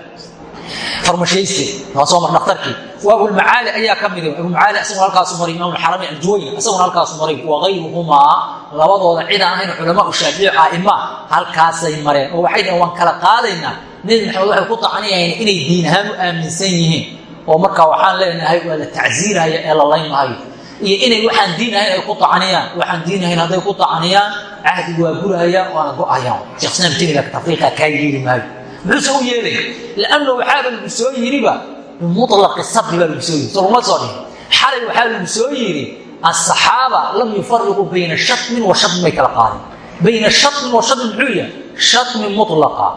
farmashayste waan soo mar dhakhtarkii. Wa abulmacaali ayaa ka mid abulmacaali asaguna halkaasu maray imaam alxarami aljuwayni asaguna halkaasu maray. Wa gayruhumaa labadooda cid aan ahayn culamaa shaafici aima halkaasay mareen. Oo waxay dhaheen kala qaadaynaa. Nebi maxamed waxay ku tacniyayeen inay diin ahaan u aaminsan yihiin. Oo markaa waxaan leenahay waa la tacsiiraya ee la laynmahayo iyo inay waxaan diin ahayn ay ku tacniyaan. Waxaan diin ahayn hadday ku tacniyaan cahdi waa gurahaya waana go'ayaan sheekh tafriiqa kaa yeeli maayo muxuuse u yeelay lanno waxaaba lagu soo yiriba bimulaqi sabri baa lagu soo yiri so laguma soo dhihin xalay waxaa lagu soo yiri asaxaaba lam yufariquu bayna shatmin wa shatmin bay kala qaadeen bayna shatmin wa shatmin muxuu yahay shatmin mulaqa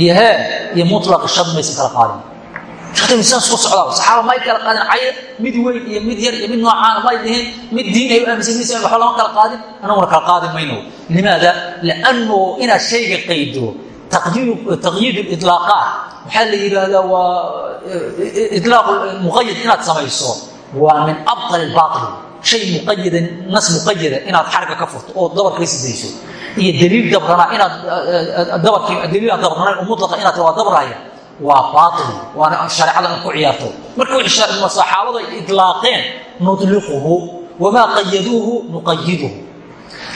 iyo hee iyo mulaqi shatmin maysan kala qaadin saas ku socdaa saxaaba may kala qaadin cay mid weyn iyo mid yar iyo mid noocaana may dhihin mid diin ay u aaminsan maysan waxba lama kala qaadin annaguna kala qaadi mayno. Limaada? Liannu inaad shayga qaydo taqyiid ilaaqaat waxaa la yidhaahdaa waa ilaaq muqayad inaad samayso waa min abal baail shay muqayada nas muqayada inaad xarga ka furto oo dabarkaysi dayso iyo daliil dabrana inaad dabarkii daliil aan dabranayn oo inaad waa dabraya waa baail waana shareecada ku ciyaarto marka saxaabada idlaaqeen nudliquhu wamaa qayaduuhu nuqayiduhu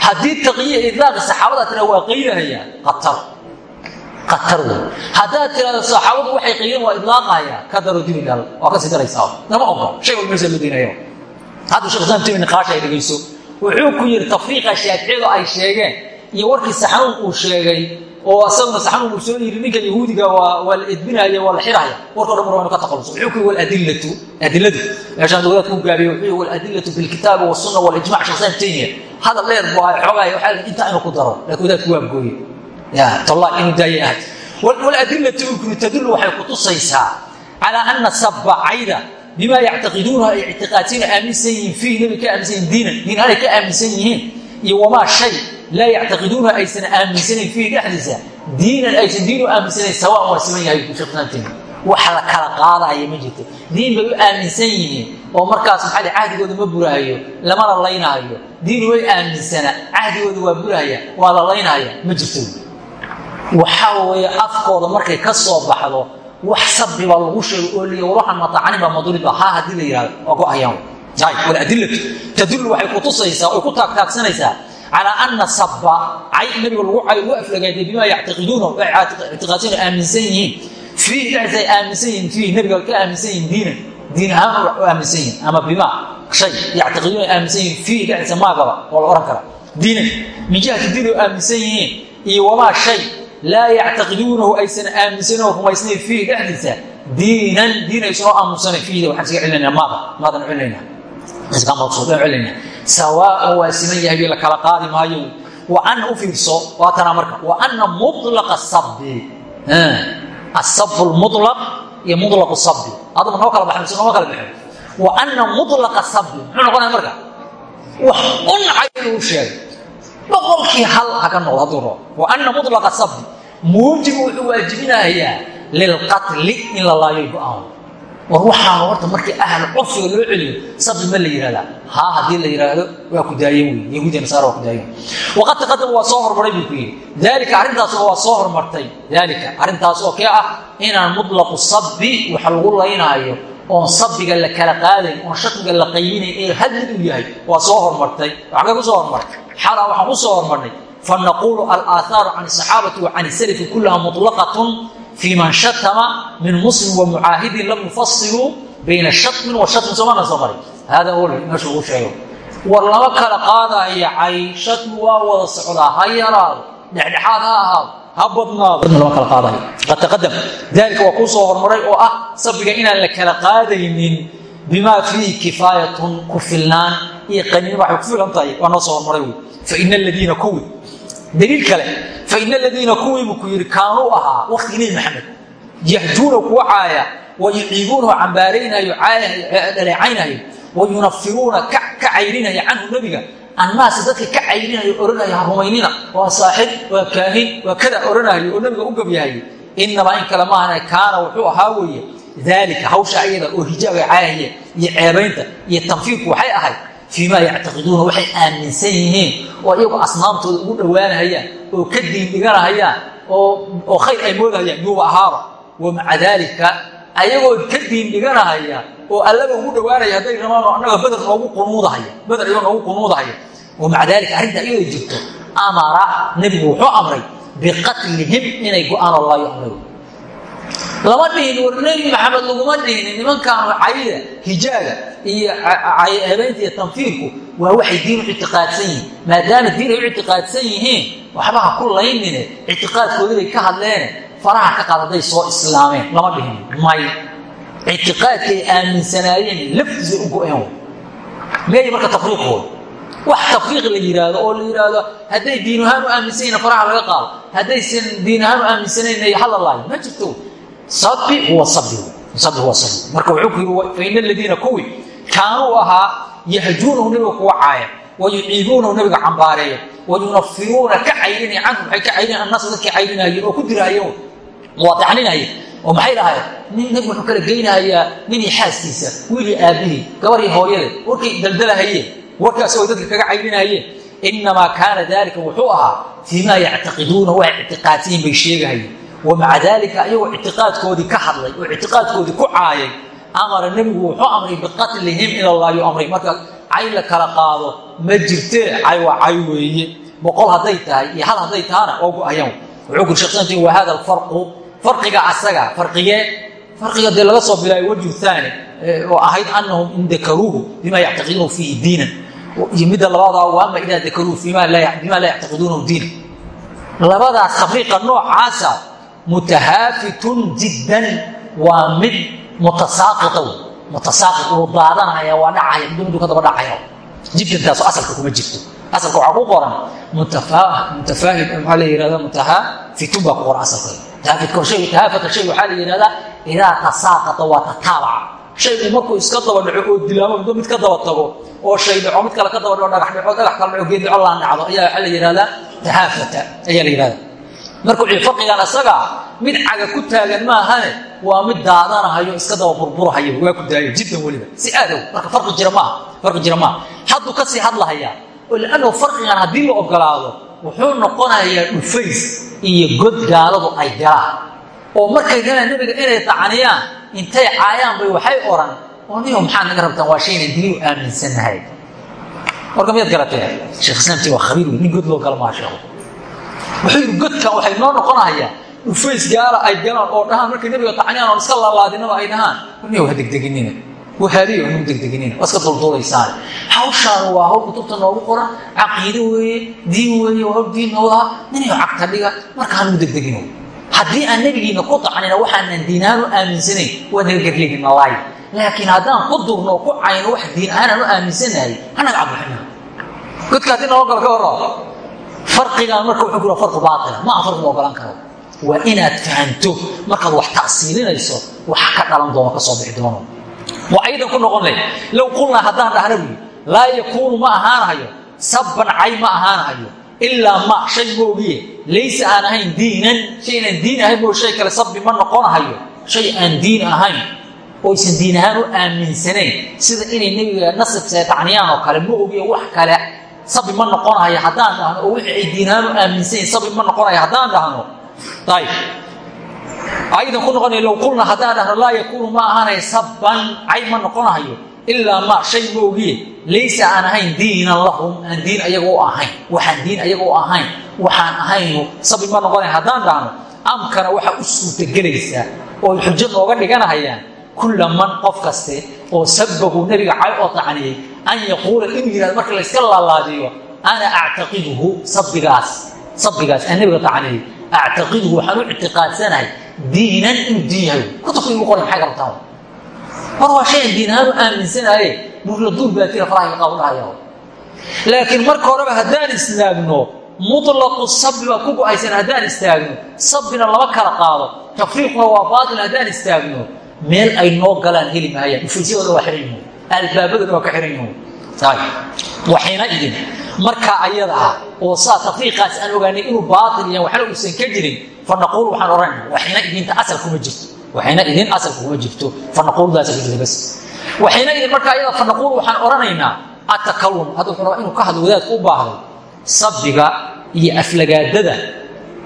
haddii taqyiid idlaaqi saxaabada waa qaydahaya qatar atar wey haddaad tirahdo saxaabadu waxay qaydeen waa idlaaqaya. Ka daro dibi dhal waa ka sii daraysaa lama ogol shay walba meesha loo daynayo hadda sheekh islam timi niqaasha ay dhegayso. Wuxuu ku yidhi tafriiqa shaaficiyadu ay sheegeen. Iyo warkii saxanuun uu sheegay oo asaguna saxanuun uu soo yiri ninka yahuudiga waa la edbinaya waa la xiraya. Warkao dhan mar waa inu ka taqaluso. Wuxuu ku yidhi waladillatu adilladu. Meeshaan dowlad ku gaabiye wuxuu yidhi waladillatu bilkitaabi wasunna walijmac sheekh islam taymiya hadal dheer bu ay xoogaya waxaa intaa inuu ku daro. Laakiin wadaadku waa gooye ukru tadullu waxay kutusaysaa calaa ana sabba cayda bimaa yactaqiduunahu ay ictiqaadsan aaminsan yihiin fiih nabi ka aaminsan yihiin diinan diin halay ka aaminsan yihiin iyo wamaa shay. Laa yactaqiduunahu aysan aaminsanayn fiihi dhexdiisa diinan aysan diin u aaminsanayn sawaan waa siman yahay sheekhnantin wax la kala qaadaya ma jirto. Diin bay u aaminsan yihiin oo markaas maxaa cahdigooda ma buraayo lamana laynaayo diin way aaminsana cahdigooda waa buraya waa la laynaya ma jirto waxaa weeye afkooda markay ka soo baxdo wax sabiba lagu sheego oo liy waxaan matacaniba maduriba ha haddii la yihahdo waa go'ayaan waladilatu tadullu waxay kutusaysaa oy ku taagtaagsanaysaa. Calaa ana sabba cay nabiga lagu cay lagu aflagaaday bimaa yactaqiduunahu ay ictiqaadsan aaminsan yihiin. Fiih dhexdiisa ay aaminsan yihiin fiih nabiga ka aaminsan yihiin diinan diin ahaan u aaminsan yihiin ama bimaa shay yactaqiduuna ay aaminsan yihiin fiih dhexdiisa maagaba waa la ohan karaa. Diinan min jihati diin ay aaminsan yihiin iyo wamaa shay laa yactaqiduunahu aysan aaminsanin oo rumaysnayn fiihi dhexdiisa diinan diin aysanoo aamusanayn fiihda waxaan iskaga celinayna maada maadan celinayna iska maqsuud aan celinayna sawaaءan waa siman yahay la kala qaadi maayo wa ana u fiirso waa tanaa marka wa ana mulaqa sabi asabu lmulaq iyo mulaqu sabi adaba noo kala baxay mise nooma kala baxin wa ana mulaqa sabi muxuu noqonaya marka wax uncay inuu sheegay boqolkii hal ha ka noqdo hadduu rabo wa ana mulaqa sabri muujibu wuxuu waajibinayaa lilqatli la laayo go'aan horta markii ahal curfiga loo celiyo sabri ma la yihahdaa haa haddii la yidhaahdo waa ku daayen wey yahuudiya nasaara ku daayen waqad taqadama waa soo hormaray buu ku yidhi. Daalika arrintaasoo waa soo hormartay. Daalika oo kee ah mutlaqu sabbi waxa lagu laynaayo oon sabiga la kala qaadayn oon shakmiga la qaybinayn ee hal mid uu yahay waa soo hormartay waxkay ku soo hormartay xalaa waxaan ku soo hormarnay. Fanaquulu alaathaaru can asaxaabati wa can isalafi kullaha muطlaqatun fii man shatama min muslim wa mucaahidin lam yufasiluu bayna shatmin wa shatmin soomana soo maray hada meesha ugu sheego. War lama kala qaadaya cayshadu waa wada socdaa ha yaraado dhexdhexaad ha ahaado ha badnaado daalika waa kuu soo hormaray oo ah sabiga inaan la kala qaadaynin. Bimaa fiihi kifaayatun ku filnaan. Iyo qaniin ku filan tahay. Waa noo soo hormaray wey faina aladiina kuwii daliil kale. Faina aladiina kuwii buu ku yidhi kaanuu ahaa waqtigii nebi maxamed. Yahjuuna kuwa caaya. Wa yuciibuunahu cambaaraynayo dhaleecaynayo wa yunafiruuna ka cayrinayo canhu nebiga annaasi dadka ka cayrinayo odhanayo ha rumaynina. Waa saaxib waa kaahin waa kada odhanayo oo nebiga u gabyahayo inamaa in kale maahane kaana wuxuu ahaa weeye daalika hawsha ayada oo hijaaga caayaya iyo ceebaynta iyo tanfiirku waxay ahayd fii maa yactaqiduuna waxay aaminsan yihiin oo iyagu asnaamtooda ugu dhowaanahayaan oo ka diin dhiganahayaan oo khayr ay moodahayaan yuuba ahaaba. Wa maca daalika ayagoo ka diin dhiganahaya oo allaba ugu dhowaanaya hadday rabaan oo annaga beder noogu qunuudahaya beder iyago noogu qunuudahaya wa maca daalika arrinta iyada jirto amara nebigu wuxuu amray biqatlihim inay go'aan oo laayo amray lama dhihin war nebi maxamed laguma dhihinin nimankaanu cayda hijaaga iyo hebeynta iyo tanfiirku waa waxay diin u ictiqaadsan yihiin maadaama diin ay u ictiqaadsan yihiin waxba ha ku laynine ictiqaadkoodibay ka hadleene faraha ka qaad hadday soo islaameen lama dhihin may ictiqaadkay aaminsanaayeen laftiisa u go-een meey marka tafriiqooda wax tafriiq la yidhaahdo oo la yidhaahdo hadday diin ahaan u aaminsanyihin faraha laga qaado. Haddaysan diin ahaan u aaminsanayn hala laayo ma jirto. Sabi huwa sabi sabi huwa sabi marka wuxuu ku yidhi faina aladiina kuwii kaanuu ahaa yahjuunahu nabiga kuwa caaya wa yuciibuunahu nabiga cambaareeya wa yunafiruuna ka cayrinaya canhu maxay ka cayrinaya annaasa dadkii cayrinayeen oo ku diraayeen. Waadacninaya oo maxay dhahayen nin nabigu wuxuu kala geynahayaa ninii xaaskiisa wiilii aabihii gabarii hooyade warkay daldalahayeen warkaas oo dadka kaga cayrinayeen inamaa kaana daalika wuxuu ahaa fii maa yactaqiduuna waxay ictiqaadsiyin bay sheegahayeen wamaca daalika ayagoo ictiqaadkoodii ka hadlay oo ictiqaadkoodii ku caayay amara nebigu wuxuu amray biqatlihim in allaayu amray. Marka cay la kala qaado ma jirtee cay waa cay weeye. Boqol hadday tahay iyo hal hadday tahana oo go'ayan wuxuu kuri sheksanti wa hada alfarqu farqiga asaga farqigee farqiga dee laga soo bilaabay wajhu haani oo ahayd anahum in dakaruuhu bima yactaqiduunahu fiihi diinan iyo midda labaada waama idaa dakaruuhu bima laa yactaqiduunahu diinan labadaas tafriiqa noocaasa mutahaafitun jiddan waa mid mutasaaqita wey mutasaaqit uu daadanaya waa dhacaya midba miduu ka daba dhacaya jiddantaasoo asalka kuma jirto. Asalka waxaa ku qoran mutafaahim maxaa la yihahda mutahaafitun baa ku qoran asalka. Tahaafitka shay tahaafata shay waxaa la yihahdaa idaa tasaaqata waa tataabaca shaygu markuu iska daba dhaco oo dilaamo midba mid ka daba tago oo shay dhaco mid kale ka daba dhaco dhagax dhaco dhagax kale dhaco geed dhaco laan dhacdo. Ayaa waxaa la yihahdaa tahaafata. Ayaa la yihahdaa marka wuxuu farqigan asaga mid caga ku taagan maahane waa mid daadanahayo iska daba burburahayo waa ku daayo jiddan weliba. Si aadow marka farqi jira maaha farqi jira maaha. Hadduu ka sii hadlahayaa oo liannahu farqigan haddii la ogolaado wuxuu noqonayaa dhufays iyo god gaaladu ay galaan. Oo markay galaan nebiga inay tacniyaan intay caayaan bay waxay odhan oo niyo maxaa naga rabtaan waa shaynan dini u aaminsannahay marka miyaad garatee? Sheekh islaamti waa khabiir nin god loo gala maa sheekhu. Wuxuu yidhi godkan waxay noo noqonahayaa dhufays gaala ay galaan oo dhahaan. Markay nebiga tacniyaan oon iska laalaadinaba ay dhahaan. Niyo ha degdeginina. Wahaadiyo nagu degdeginina. Waa iska dulduulaysaan hawshaan waa hawl kutubta noogu qoran caqiide weeye diin weeye hawl diin noodaha ninayo cagta dhiga marka hanagu degdegino haddii aan nebigiina ku tacnina waxaanan diinahaan u aaminsanayn waa naga garleegin malaay laakiin haddaan ku durno oo ku cayno wax diin ahaan aan u aaminsanahay hanaga cabdixina godka haddii noo galo ka warro farqigan marka wuxuu ku farqi baatila ma aha farqi la ogolan karo. Waa inaad fahanto markaad wax tacsiilinayso wax ka dhalan doono ka soo bixi doono. Waa aydan ku noqon leh low qulnaa haddaan dhahna buyi laa yakuunu ma ahaanahayo sabban cay ma ahaanahayo ilaa ma shay moogiye laysa aan ahayn diinan shay diin ahayn moo shay kale sabbi ma noqonahayo shay aan diin ahayn oysan diin ahaan u aaminsanayn sida inay nebiga nasibka tacniyaan oo kale ma ogiye wax kale sabi ma noqonahayo haddaan dhahno oo wixii ay diinahaan u aaminsanyahin sabi ma noqonayo haddaan dhahno ayib aydan ku noqonaya low qulna haddaan dhahno laa yakuunu ma ahaanayo sabban cay ma noqonahayo ilaa ma shay ma ogiye laysa aan ahayn diinan lahum aan diin ayaga u ahayn waxaan diin ayaga u ahayn waxaan ahaynu sabi ma noqonayo haddaan dhahno amkana waxaa u suurtagelaysaa oo xujo nooga dhiganahayaan kulla man qof kaste oo sabahu nebiga cay oo tacniyey an yaquula inuu yihahdo marka layska laalaadiyo ana actaqiduhu sabigaas sabigaas aan nebiga tacniyey actaqiduhu waxaan u ictiqaadsanahay diinan inuu diin yahay kutubka igu qoray maxay garabtaan mar waa shayan diin ahaan u aaminsanaaye murla duur baa tira faraha qaab dhahaya laakiin marka horeba haddaan istaagno mulaqu sabi baa ku go'aysan haddaan istaagno. Sabina lama kala qaado tafriiquna waa baatil haddaan istaagno. Meel ay noo galaan heli maayaan ufuusyadooda waa xihan yihiin albaabadooda waa ka xihan yihiin. Waxayna idin. Markaa ayada ah oo saa tafriiqaas aan ogaanay inuu baatil yahay waxna uusan ka jirin fanaquul waxaan odhanayna waxayna idinta asal kuma jirto waxayna idin asalka kuma jirto fanaquuldaasa ku jirta bas waxayna idin markaa ayada fanaquul waxaan odhanaynaa atakalum hadda wuxuu rabaa inuu ka hadlo wadaadku u baahday sabiga iyo aflagaadada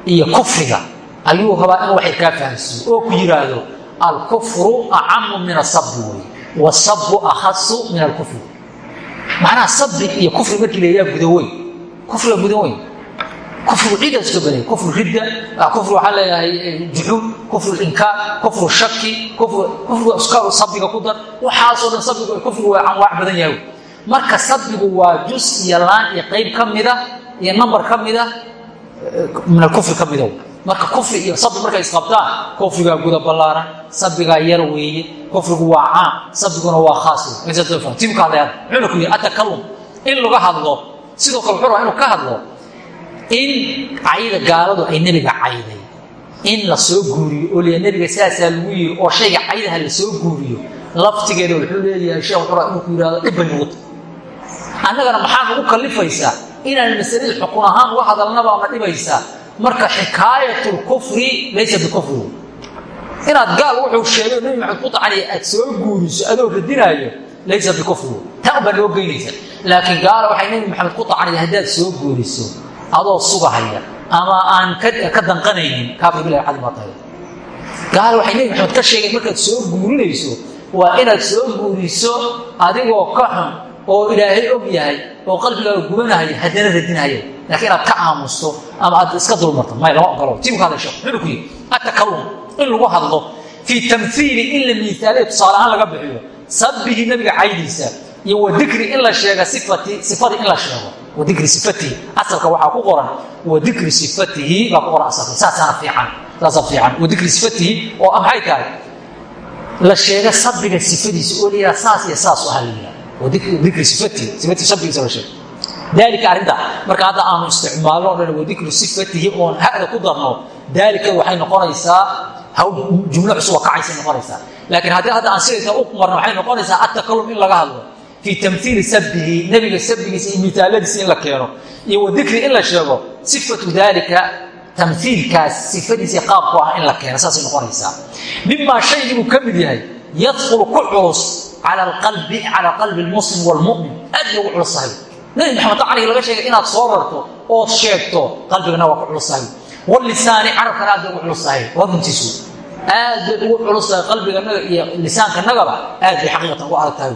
iyo kufriga ayuu rabaa inuu waxay kaa fahamsiiyo oo ku yidhaahdo alkufru acamu min asabi wey wasabu akhasu min alkufri. Macnaha sabi iyo kufri markii layaa gudaweyn kufriga gudaweyn kufrigu ciidaas ka baday kufru ridda kufri waxaa leeyahay juxuud kufru inkaar kufru shaki kufriga iska sabiga ku dar waxaasoo dhan sabigu kufrigu waa anwaac badan yahay marka sabigu waa jus iyo laan iyo qayb ka mida iyo number ka mida min alkufri ka midow marka kufri iyo sabi markay isqabtaan kufrigaa guda ballaaran sabigaa yar weeye kufrigu waa caam sabiguna waa khaas timka hadlaya muxuuna ku yidhi atakalum in laga hadlo sidoo kale wuxuu rabaa inuu ka hadlo in cayda gaaladu ay nebiga cayday. In la soo guuriyo. Oo liya nebiga saasaa lagu yiri oo shayga caydaha la guuriyo. Laftigeeda wuxuu leeyahay sheekh rabaa inuu ku yidhahdo nagu annagana maxaa nagu kallifaysaa inaan masaladii xukun ahaan uga hadalnaba ma dhibaysaa. Marka xikaayat lkufri laysa bikufri inaad gaal wuxuu sheegay nabi maxamed ku tacaniya aad soo guuriso adoo radinaayo laysa bikufri taa noo geynaysa. Laakiin gaala waxay nabi maxamed ku tacaniya haddaad soo guuriso adoo sugahaya ama aan ka danqanaynin kaafir bilahi cadi baa tahay gaala waxay nabi maxamed ka sheegeen markaad soo guurinayso? Waa inaad soo guuriso adigoo ka xun oo ilaahay og yahay oo qalbigaaga gubanahaya haddana radinahaya. Laakiin inaad ka aamusto ama aad iska dulmarto. May lama ogolo tiimka hadasho muxuu ku yidhi? Atakalum in lagu hadlo fii tamhiili in la miisaaliyo tusaale ahaan laga bixiyo sabbihii nabiga caydiisa iyo wa dikri in la sheega sifati sifadii in la sheego wa dikri sifatihi. Asalka waxaa ku qoran wa dikri sifatihi baa ku qoran asalka. Saasaana fiican. Saasaa fiican. Wa dikri sifatihi oo ah maxay tahay? La sheega sabbiga sifadiisa oo la yidhaha saas iyo saas aha la yidhaha dikri sifatihi. Sifatii sabbigiisa la sheego daalika arrinta. Marka hadda aanu isticmaalno o dhan wa dikru sifatihi oon hada ku darno daalika waxay noqonaysaa jumlo cusub oo kacaysay noqonaysaa. Laakiin haddii hadda aan sidaysa u marno waxay noqonaysaa atakalum in laga hadlo fii tamhiili sabbihi nebiga sabbigiisa iyo mitaaladiisa in la keeno iyo wa dikri in la sheego sifatu daalika tamhiilkaas sifadiisa qaabku ah in la keeno saasay noqonaysaa mimaa shaygii buu ka mid yahay yadkulu ku culus cala qalbi lmuslim walmu'min aad loogu culusahay nabi maxamed tacaliga laga sheegay inaad soo rarto ood sheegto qalbigana waa ku culusahay walisaani carabkana aad ugu culusahay waa runtiisu aad bay ugu culusahay qalbiganaga iyo lisaankanagaba aad bay xaqiiqatan ugu adag tahay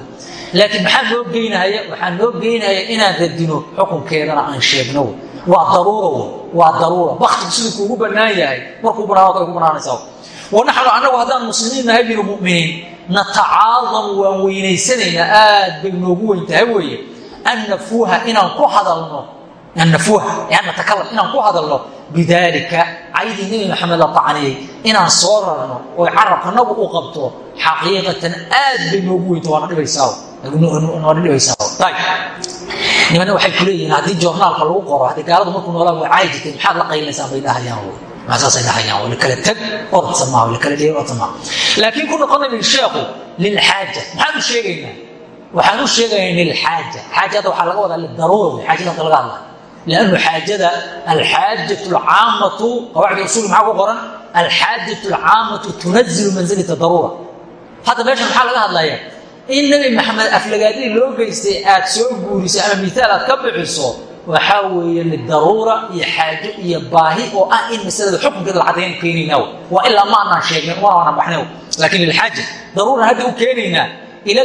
laakiin maxaa noo geynahaya waxaa noo geynahaya inaan radino xukunkeedana aan sheegno. Waa daruura w waa daruura baktigu siduu kuugu bannaan yahay markuu banaano kale ku banaanaysaa wanaxnu annagu haddaan muslimiin nahay binu muminiin natacaadamu waan weynaysanaynaa. Aad bay noogu weyn tahay weeye. An nafuuha inaan ku hadalno an nafuuha an inaan ku hadalno bidaalika caydii nebi maxamed la tacaniyey inaan soo rarno oo carabkanagu u qabto xaqiiqatan aad bay noogu weynta waana dhibaysaa nimana waxay hadda meeshan maxaa laga hadlayaa in nebi maxamed aflagaadii loo geystay aad soo guuriso ama miaal aad ka bixiso waxaa weeye lidaruura iyo xaajo iyo baahi oo ah in masalada xukunkeeda la cadayn keenayna waa ilaa ma anaan sheegnin una laakiin lilxaaja daruuran hadda u keenaynaa ila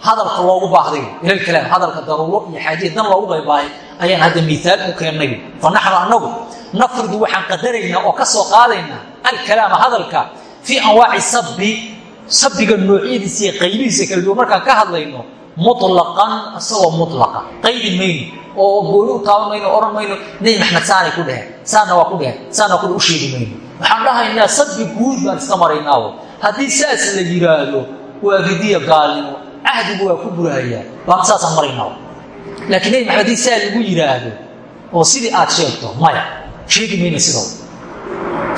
hadalka loogu baahday ila hadalka daruuro iyo xaajiya dan loogu baybaahay ayaan hadda miaal u keennay fa naxnu annagu nafridu waxaan qadaraynaa oo ka soo qaadaynaa alkalaama hadalka fii anwaaci sabbi sabbiga noocyadiisa iyo qaybihiisa kala duwan markaan ka hadlayno mutlaqan isagoo mutlaqa. Qaydi mayno oo gooni u taaban mayno odhan mayno nebi maxamed saanay ku dheheen saanna waa ku dheheen saanna ku u sheegi mayno. Waxaan dhahaynaa sabbi guud baan iska maraynaawo. Haddii saas la yidhaahdo waa ridiya gaalnimo cahdigu waa ku burahayaa baan saasaan maraynaawo. Laakiin nebi maxamed haddii saa lagu yidhaahdo oo sidii aad sheegto maya sheegi mayno sidoo.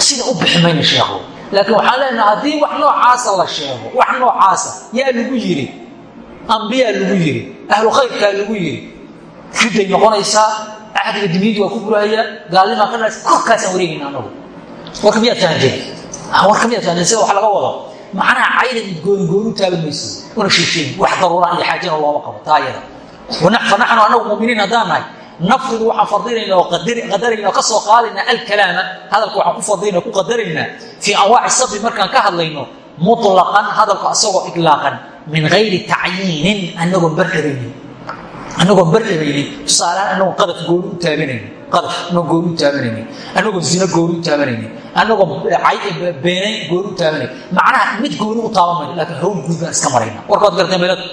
Sida u bixi mayno sheekho laakiin waxaan leenaha haddii wax noocaasa la sheego wax noocaasa yaa lagu yidhi ambiyaa lagu yidhi ahlu khayrkaa lagu yidhi riday noqonaysaa cahdiga dimiyadii waa ku burahayaa gaalnimaa ka dhaas korkaasaan wareegayna anagu. Warka miyaad fahanteen? Warka miyaad fahanteen? Sida wax laga wado. Macnaha cayda mid gooni gooni taaban mayso. Una sheesheegin wax daruuraan iyo xaajana looma qabo taa iyada fanaxnu anagu muminiin haddaan nahay nafridu waxaan fardinayna oo qadarayna oo ka soo qaadaynaa alkalaama hadalka waxaan ku fardinayna ku qadaraynaa fii anwaaci sabri markaan ka hadlayno mutlaqan hadalku asagoo idlaaqan min gayri tacyiinin anagoon bardhabaynin anagoon bardhabaynin tusaalehaan anagoon qadaf gooni u taabanaynin. Qadaf anagoon gooni u taabanaynin. Anagoon zino gooni u taabanaynin. Anagoon beenayn gooni u taabanaynin. Macnaha mid gooni u taaban mayno laakiin hawl guud baan iska marayna. Warkaad garteen meelada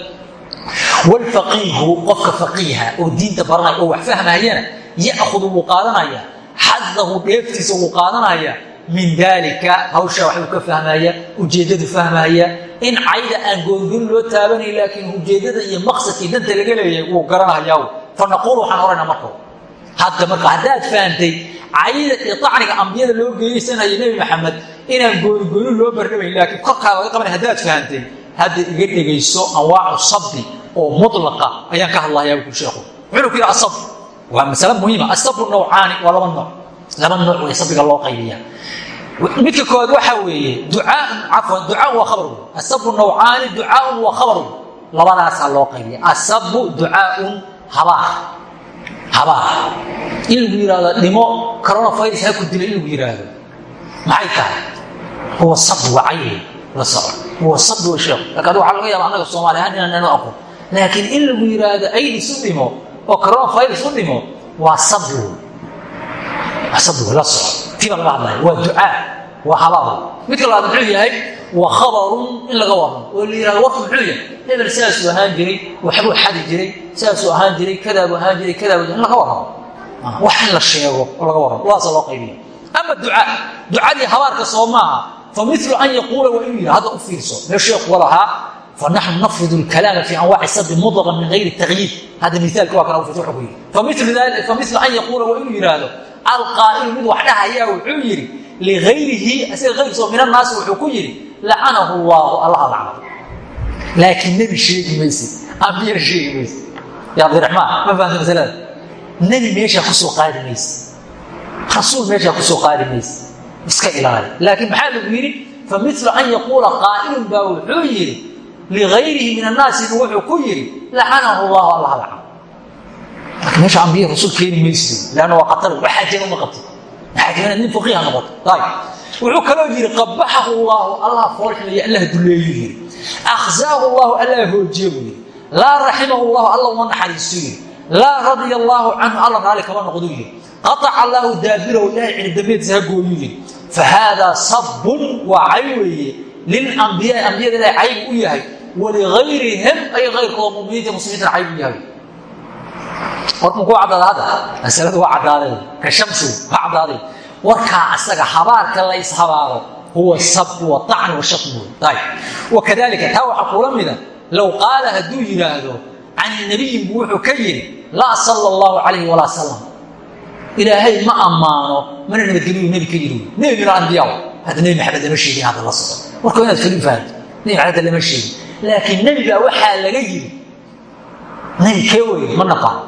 wlfaqiihu qofka faqiiha oo diinta baranaya oo wax fahmayana ya'hudu wuu qaadanaya xadahu dheeftiisa wuu qaadanaya min daalika hawshaa waxbuu ka fahmaya ujeeddadu fahmaya in cayda aan goongoon loo taabanayn laakiin ujeeddada iyo maqsadkii danta laga leeyahay wuu garanayaa fa naquul waxaan ohanaa marka hadda marka haddaad fahamtay cayda iyo acniga ambiyada loo geeyeysanayo nebi maxamed inaan goonigoonin loo bardhabayn laakiin korkaa laga qabanay haddaad fahamtay hadda iga dhegayso oo mulaqa ayaan ka hadlayaa bu sheekhu. Wuxuu ku yidhi asabr. Waa masale muhiima. Asabru nawcaani waa laba nooc. Laba nooc way sabriga loo qaybiya midka koowaad waxaa weeye ducaaun cafwan ducaa waa khabar wey asabru nawcaani ducaaun waa khabar wey labadaasaa loo qaybiya asabu ducaaun habaar habaar in lagu yidhahdo dhimo coronavirus ha ku dila in lagu yidhaahdo maxay tahay? Huwa sabr waa caywe la soco huwa sabr wa sheekh laakiin adiga waxaa laga yaaba annaga soomaali ahaan inaan nano aqoon laakiin in lagu yidhaahdo aidis u dhimo oo coronavirus u dhimo waa sabr waa sabr la soco tiba laga hadlaya waa ducaa waa habaar midka labaad muxuu yahay waa khabarun in laga warramo oo la yihahdo warku muxuu yahay hebel saasuu ahaan jiray waxbuu xadi jiray saasuu ahaan jiray kadaabuu ahaan jiray kadaabuu in laga warramo wax in la sheego oo laga warramo waasa loo qaybiya ama ducaa ducadii habaarka soo maaha familu an yaquula waa inuu yidhi hadda u fiirso. Mee sheekhu walahaa fanaxnu nafrid lkalaama fi anwaaci sabri mudlaqan min gayri takyiir hadda miaalka waa kana wuxuu ku yidhi familu an yaquula waa inuu yidhaahdo alqaa'ilu mid wax dhahayaa wuxuu yidhi ligayrihi isaga kayrkiisoo min annaasi wuxuu ku yidhi lacanahu llaahu allaha lacnado laakiin nebi sheegi maysid ambiyana sheegi maysid ya cabdiraxmaan ma fahamta masalada nebi meeshaa ku soo qaadi maysid rasuul meeshaa ku soo qaadi maysid iska ilaali laakiin maxaa lagu yidhi familu an yaquula qaa'ilun baa wuxuu yidhi ligayrihi min annaasina wuxuu ku yidhi lacanahu llahu allaha lacano laakiin meesha ambiya rasuul keeni maysid leanna waa qatar waxaajana uma qabtid waxaajana nin faqiiha noqoto ayib wuxuu kaloo yidhi qabaxahu llahu allah foolxumaya allah duleeyu yidhi akhzaahu llahu allah hoojiye buu yidhi laa raximahu llahu alla uma naxariisto yidhi laa radya allaahu canhu alla raali kama noqdo yidhi qaaca allaahu daabirahu ilahay ciribdambeedsa ha gooyu yidhi fa haadaa sabun waa cay weeye lilambiyaai ambiyada ilahay caybu u yahay waligayrihim ay kayrkooda muminiinta muslimiintana caybu yahay warkun ku caddaada hadda masaladu waa caddaaday ka shamsu waa caddaaday warkaa asaga habaarka la ishabaaro huwa sab wa acni wa wakadalika taa waxaa kula mida low qaala hadduu yidhaahdo can nabiyin buu wuxuu ka yidhi laa sala allahu calayhi walaa salam ilaahay ma ammaano mana nabadgeliyu nebi ka yidhi nebi min alambiyaa hadda nebi maxamed lama sheegin hadda la soco warka inaad kali fahanto nebi maxamed lama sheegin laakiin nebigaa waxaa laga yidhi nebi kee weye ma naqaan.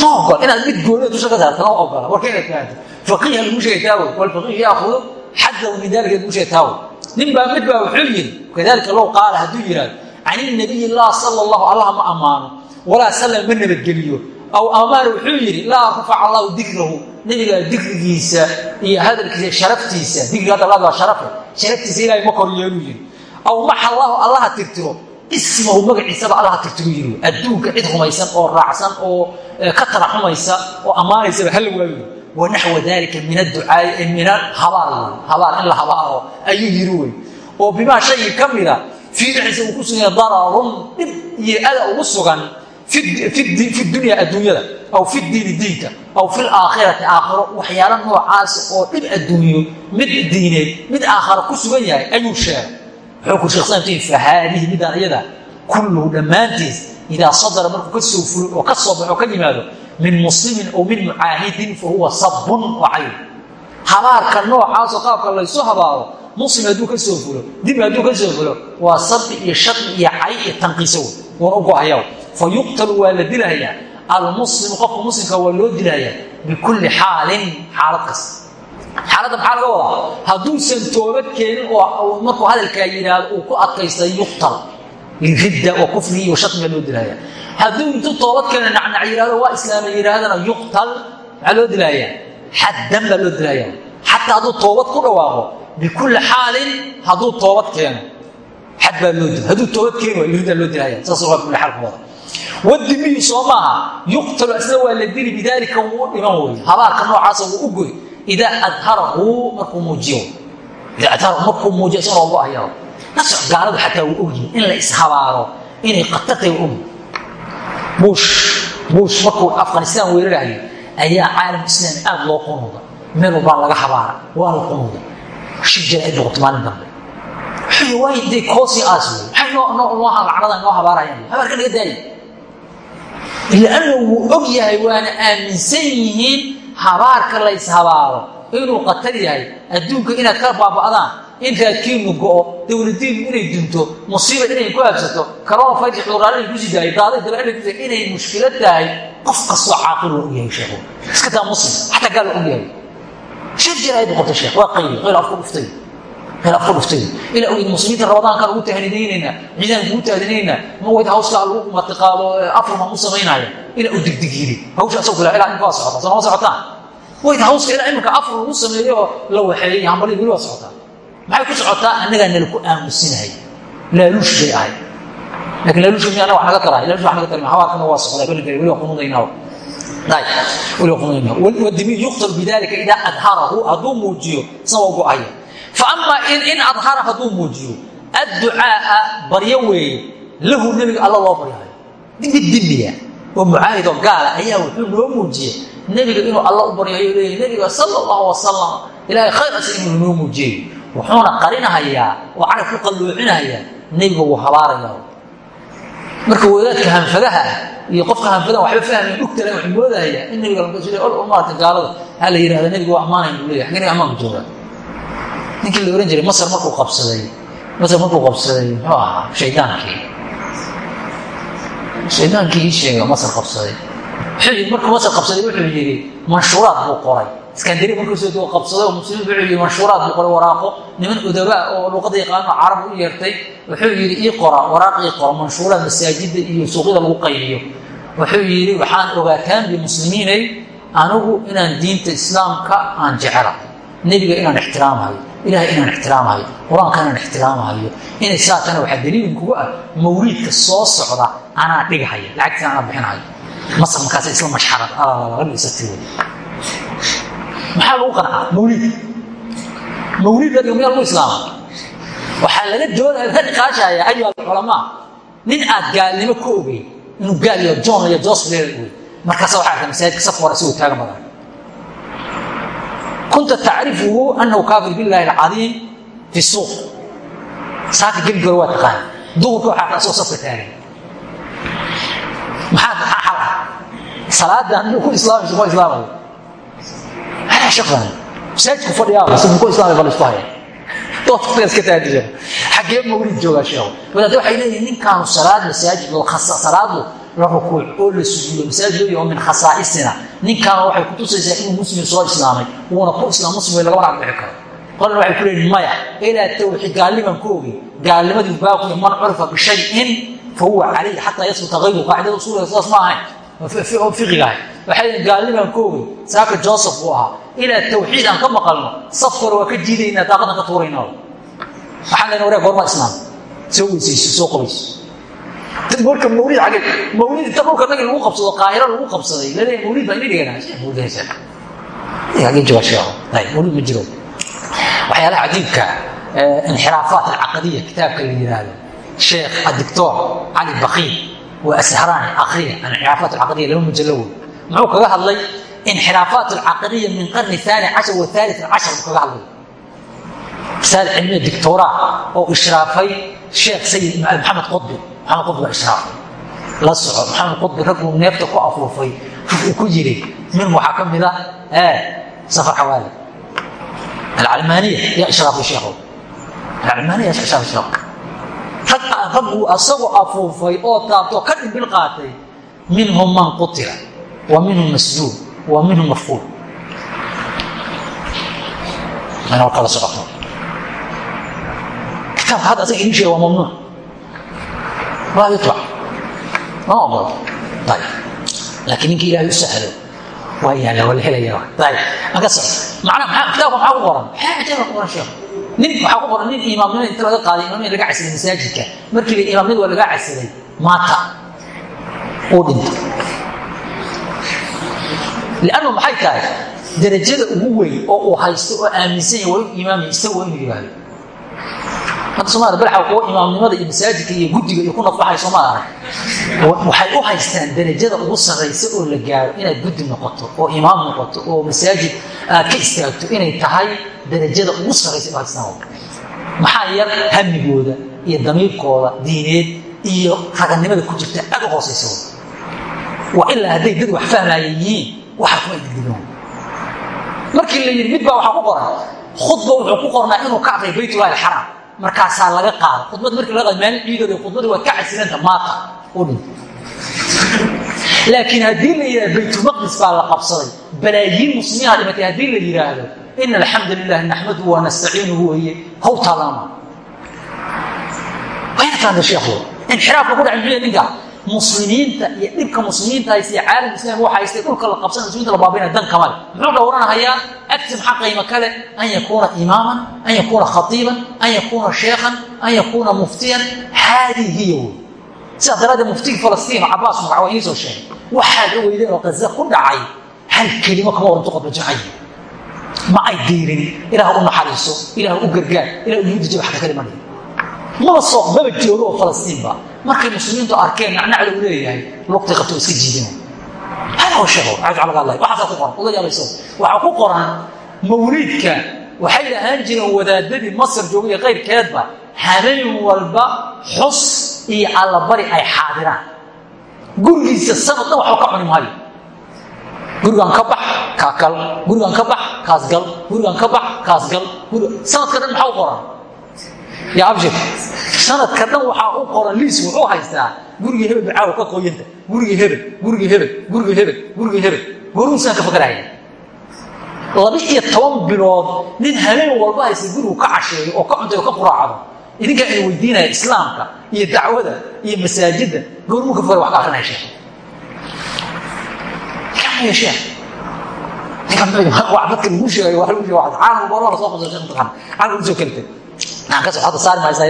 Ma ogola inaad mid gooniya dusha ka saarta ma ogola warka inaad fahanto faqiiha lagu sheegay taa wey walfaqiih yaakudu xadahu min dalika lagu sheegay taa wey nin baa mid baa wuxuu yidhi kadalika low qaala hadduu yidhahdo can inabiyi laa sala allahu allah ma ammaano walaa sallam ma nabadgeliyo. Aw amaana wuxuu yidhi laa rafaca allahu dikrahu nebigaa dikrigiisa iyo hadalkiisa sharaftiisa dikriga hadda laad waa sharafe sharaftiisa ilaahay ma kor yeeluu yidhi aw maxa allahu allaha tirtiro. Ismahu magaciisaba allaha tirtiru yidhi adduunka cid rumaysan oo raacsan oo ka taraxumaysa oo ammaanaysaba hala waayo. Wanaxwa dalika min adducaai min habaar habaar in la habaaro ayuu yidhi wey. Oo bimaa shaygii ka mida fii dhexdiisa uu ku sugan yahay dararun dhib iyo ada ugu sugan fi dunya adduunyada aw fi diini diinka aw fi laakhirati aakhiro waxyaala noocaasa oo dhib adduunyo mid diineed mid aakharo ku sugan yahay ayuu sheegay wuxuu ku sheeksanay fa haadihi midaan iyada kulluhu dhammaantiis idaa sadara markuu ka soo fulo oo ka soo baxo ka yimaado min muslimin aw min mucaahidin fa huwa sabun wa cayn habaarka noocaasoo qaabka laysu habaaro muslim hadduu ka soo fulo dib hadduu ka soo fulo waa sabi iyo shaqi iyo cay iyo tanqiiso yuqtalu waa la dilahayaa almuslimu qofka muslimka loo dilahayaa bikulli xaalin xaalad kasta xaaladda maxaa laga wadaa? Hadduusan toobad keenin oo markuu hadalkaa yidhaahdo uu ku adkaystay yuqtal liridda oo kufrigii iyo shatmiga loo dilahaya hadduu intuu toobad keena nacnac yidhahdo waa islaama yidhaahdana yuqtal maxaa loo dilahayaa xaddan baa loo dilahaya xataa hadduu toobad ku dhawaaqo bikulli xaalin hadduu toobad keeno xad baa loo dil hadduu toobad keeni waa liriddaa loo dilahaya saas waa bikulli xaal ku wada wadimiyu soo maaha. Yuqtalu asna waa la dili bidaalika wuu u dhiman weye habaarka noocaasa wuu u goy idaa adharahu markuu muujiyo idaa adharahu markuu muujiyo isagoo loogu ayaro nasoc gaaladu xataa wuu ogyihiin in la ishabaaro inay qatartay waa ogyihiin buush buush markuu afghanistaan weerarahayo ayaa caalam islaami aada loo qunuuda meel walbaa laga habaara waa la qunuuda shir jaraa'id noqoto maalin dambe wuxuu waay dee koosi aas wey maxay lacnada noo habaarayaan habaarka naga daaya lianna wuu og yahay waana aaminsan yihiin habaarka la yshabaaro inuu qatar yahay adduunka inaad ka baaba'daan in raadkiinu go'o dowladiinu inay dunto musiiba inay ku habsato kaloo fayji cuduraal inay daayo daaday daba inay kusi mushkilad tahay qof kastoo caaqil waa ogyahay sheekhu. Iska taa muslim xataa gaal waa ogyahay shir jir ay boqotay sheekh waa qayli qayl afku dhuftay afku dhuftay ilaa uu muslimiinta ramadaankan ugu tahnidaynaynaa ciidaanka ugu tahnidaynaynaa ma wayt hawskaa lagu martiqaado afruma u samaynaayo ilaa uu degdeg yiri hawsha asoo kula ilaa imka waa socota. Soo ma socotaan wayt hawska ilaa imika afar lagu sameeyo oo la waxeeyey hambalii weli waa socotaa. Maxay ku socotaa? Annagaa nala ku aamusinahay. Laaluush bay ahay. Lakin laaluush mi anaga wax naga taray laalush wax naga taray habaarkana waa socday balinka weli waa qunuudaynaa dimi yuqtal bidalika idaa adharahu hadduu muujiyo isna waa go'aya faama in adhara hadduu muujiyo adducaaa baryo weeye lahu nebiga alla loo baryahayo mid dimiya oo mucaahid oo gaala ayaa wuxuu noo muujiyey nebiga inuu alla u baryahayo leeyahy nebiga sala allahu wasalam ilaahay khayr asa inuu noo muujiyey. Wuxuuna qarinahayaa oo carab ku qalluucinahayaa nebiga wuu habaaraya marka wadaadka hanfadaha ah iyo qofka hanfadaha waxba fahmayn dhugtale wax moodahaya in nebiga maarata gaalada ha la yihahda nebiga waa ammaanayn buu leeyahay. Xagga ammaanku jooga ninkii la ohan jiray masar markuu qabsaday masar markuu qabsaday. Muxuu ahaa shaydaankii shaydaankii ii sheega masar qabsaday. Yidhi markuu masar qabsaday wuxuu yidhi manshuuraad buu qoray. Iskandariya markuu soo qabsaday oo muslimiin wuxuu yidhi manshuuraad buu qoray waraaqo. Niman udabaa oo luqada yaqaano carab u yeertay wuxuu yidhi ii qora waraaq ii qora manshuuraad masaajida iyo suuqyada lagu qaybiyo. Wuxuu yidhi waxaan ogaataan bimuslimiinay anigu inaan diinta islaamka aan jecela nebiga inaan ixtiraamhayo ilahay inaan ixtiraamhayo qur'aanka inaan ixtiraamhayo inay saatana waxaa daliilin kugu ah mawliidka soo socda anaa dhigahaya lacagtiina anaa bixinhayo masar markaasa isla mashxarad alalaisati maxaa lagu qancaa mawliid. Mawliid la dhigo miyaa lagu islaama? Waxaa laga doodaya ka niqaashaya ayuha alculamaa nin aad gaalnimo ka ogey inuu gaal iyo john iyo joseph leela ogey markaasa waxaa arka masaajidka saf hore isagoo taagan badan kunta tacrifuhu anahu kaafir billahi alcadiim fi suuq saaka geli garo waa taqaana duhurka waxaa asagoo safka taagan maxaa xal ah salaadan inuu ku islaamayso ma islaamayo maxaa shaqan masaajidku fadhiyaa isagu ku islaamay bal isku haya doodka iska taadija xagee mawlid joogaa sheekhu wadaad waxay leeyihiin ninkaanu salaad masaajid salaadu la rukuuc oo la sujuudo masaajid loo yaho min khasaa'isina. Ninkaana waxay ku tusaysaa inuu muslim soo islaamay wuuna ku islaam muslim way lagama dhacbixi karo qolna waxay ku leeyihiin maya ilaa tawxiid gaalniman ku ogey gaalnimadii baaqiya man curifa bishayin fa huwa calayhi xataa yasbuta hayru qaacidada usuuliga sidaas ma ahayn fiqiga ahay. Waxay gaalniman ku ogey saaka joseph buu ahaa. Ilaa tawxiid aan ka maqalno safka hore waa ka jiidaynaa daaqadan ka tuuraynaa. Waxaan lena wareeg goorma islaam. Soo weysayso soo qabayso dad marka mawlid age mawlid inta dhulka lagu qabsado qaahiro lagu qabsaday la leeyahay mawlid baa ina dhiganaa mawlid jooga sheekho mawlid ma jiro waxyaalaha cajiibka inxiraafaat alcaqadiya kitaabka la yidhaahdo sheekh adictor cali bakiir waa ashraani akriya inxiraafaat alcaqadiya laba mujallo wey muxuu kaga hadlay inxiraafaat alcaqadiya min qarni aani cashar wa aali cashar kaga hadlay risaala cilmiya dictora oo ishraafay sheekh sayid maxamed qudbi maxamed qudbi baa ishraafay la soco maxamed qudbi ragguu neefta ku afuufay? Uu ku yiri min waxaa ka mid a safar xawaali alcalmaaniya yaa ishraafay sheekhu alcalmaaniya yaa ishraafay sheekhu rag ragguu asagoo afuufay oo taabtoo ka dhimbil qaatay minhum man qutila wa minhum masjuul wa minhum mafquul. Inoo kala socoto kitaabka hadda asaga idin sheega waa mamnuuc waa yutbac ma ogolo ayib laakiin ninka ilahay u sahlo waa yaalla waa la helaya ayib maka soco macnaa maxaa kitaabka maxaa ku qoran. Maxaa ajaaba ku qoran sheekh. Nin waxaa ku qoran nin imaamnimo inta laga qaaday imaamnima laga casilay masaajidka. Markii la imaamnida waa laga casilay maata uu dhinto liannu maxay tahay? Darajada ugu weyn oo uu haysto oo aaminsan yahay waa inu imaamaya isaga waa inuu yihaahdo hadda somaali balxa kuwa imaamnimada iyo masaajidka iyo guddiga iyo ku nafbaxay soomali arag waxay u haystaan darajada ugu sarraysa oo la gaaro inaad guddi noqoto oo imaam noqoto oo masaajid aad ka istaagto inay tahay darajada ugu sarraysa u haystaan. Maxaa yar? Hamigooda iyo damiirkooda diineed iyo raganimada ku jirta aad u hoosaysa waa ilaa hadday dad wax fahmaya yihiin waxa kuma digdigan markii la yidhi mid baa waxaa ku qoran khudba wuxuu ku qornaa inuu ka aqriya baytullahi alxaraam markaasaa laga qaada khudbad markii laga qaada maalin ciidooda khudbadii waa ka casilanta maata u dhinta laakiin haddii la yidhahdo baytulmaqdis baa la qabsaday. Balaayiin muslimiinha dhimatay haddii la yidhaahdo ina alxamda lilah naxmaduhu wa nastaciinuhu weeye haw taalaama. Wayna taanda sheekhu. Inxiraafka ku dhacay muxuu ninka muslimiinta iyo dhibka muslimiinta haysta iyo caalam islam waxa haystay dhulka la qabsan muslimiinta la baabaynaya dan kamale muxuu dhowranahayaa agti maxaa qaymo kale an yakuuna imaaman an yakuuna khatiiban an yakuuna sheekhan an yakuuna muftiyan. Haadii hiya wey sidaa daraaddeed muftigii falastiin oo cabaas magaca waa idiin soo sheegay. Waxaad ogeydeen oo qaza ku dhacay hal kelimo kama oranto qodbajacay ma ay diirin? Ilaah u naxariiso ilaah u gargaar ilah yuhuudi jaba xataa ka dhimanaya maba soo maba joogo oo falastiinba markay muslimiintu arkeen nacnacda uu leeyahay lugtay qabto iska jiidina hada oo sheego waxaasaa ku qoran uga yaabayso waxaa ku qoran mawliidka waxay ahaan jireen wadaadadii masar joogay iyo qayrkeedba habeen walba xus iyo allabari ay xaadiraan. Gurigiisa sanad dhan waxba ka cuni maayo. Gurigan ka bax kaa gal. Gurigan ka bax kaas gal. Gurigan ka bax kaas gal. Sanadka dhan maxaa u qoran abshir sanadka dhan waxaa u qoran liis wuxuu haystaa gurigii hebel bacaawa ka qoyanta gurigii hebel gurigii hebel gurigii hebel gurigii hebel goruusan ka fakaraya laba iyo toban bilood nin habeen walba haysta gurigu ka casheeyo oo ka cuntay oo ka quraacdo idinkaa ina weydiinaya islaamka iyo dacwada iyo masaajidda goormuu ka fakara wax ka akrinaya sheekh kamaya sheekh dadka lagu sheegayo wax lagu sheego caalamka goorma la soo qabsado sheekh mutaqaan caalamka u soo keltay aan ka socdo saari maysa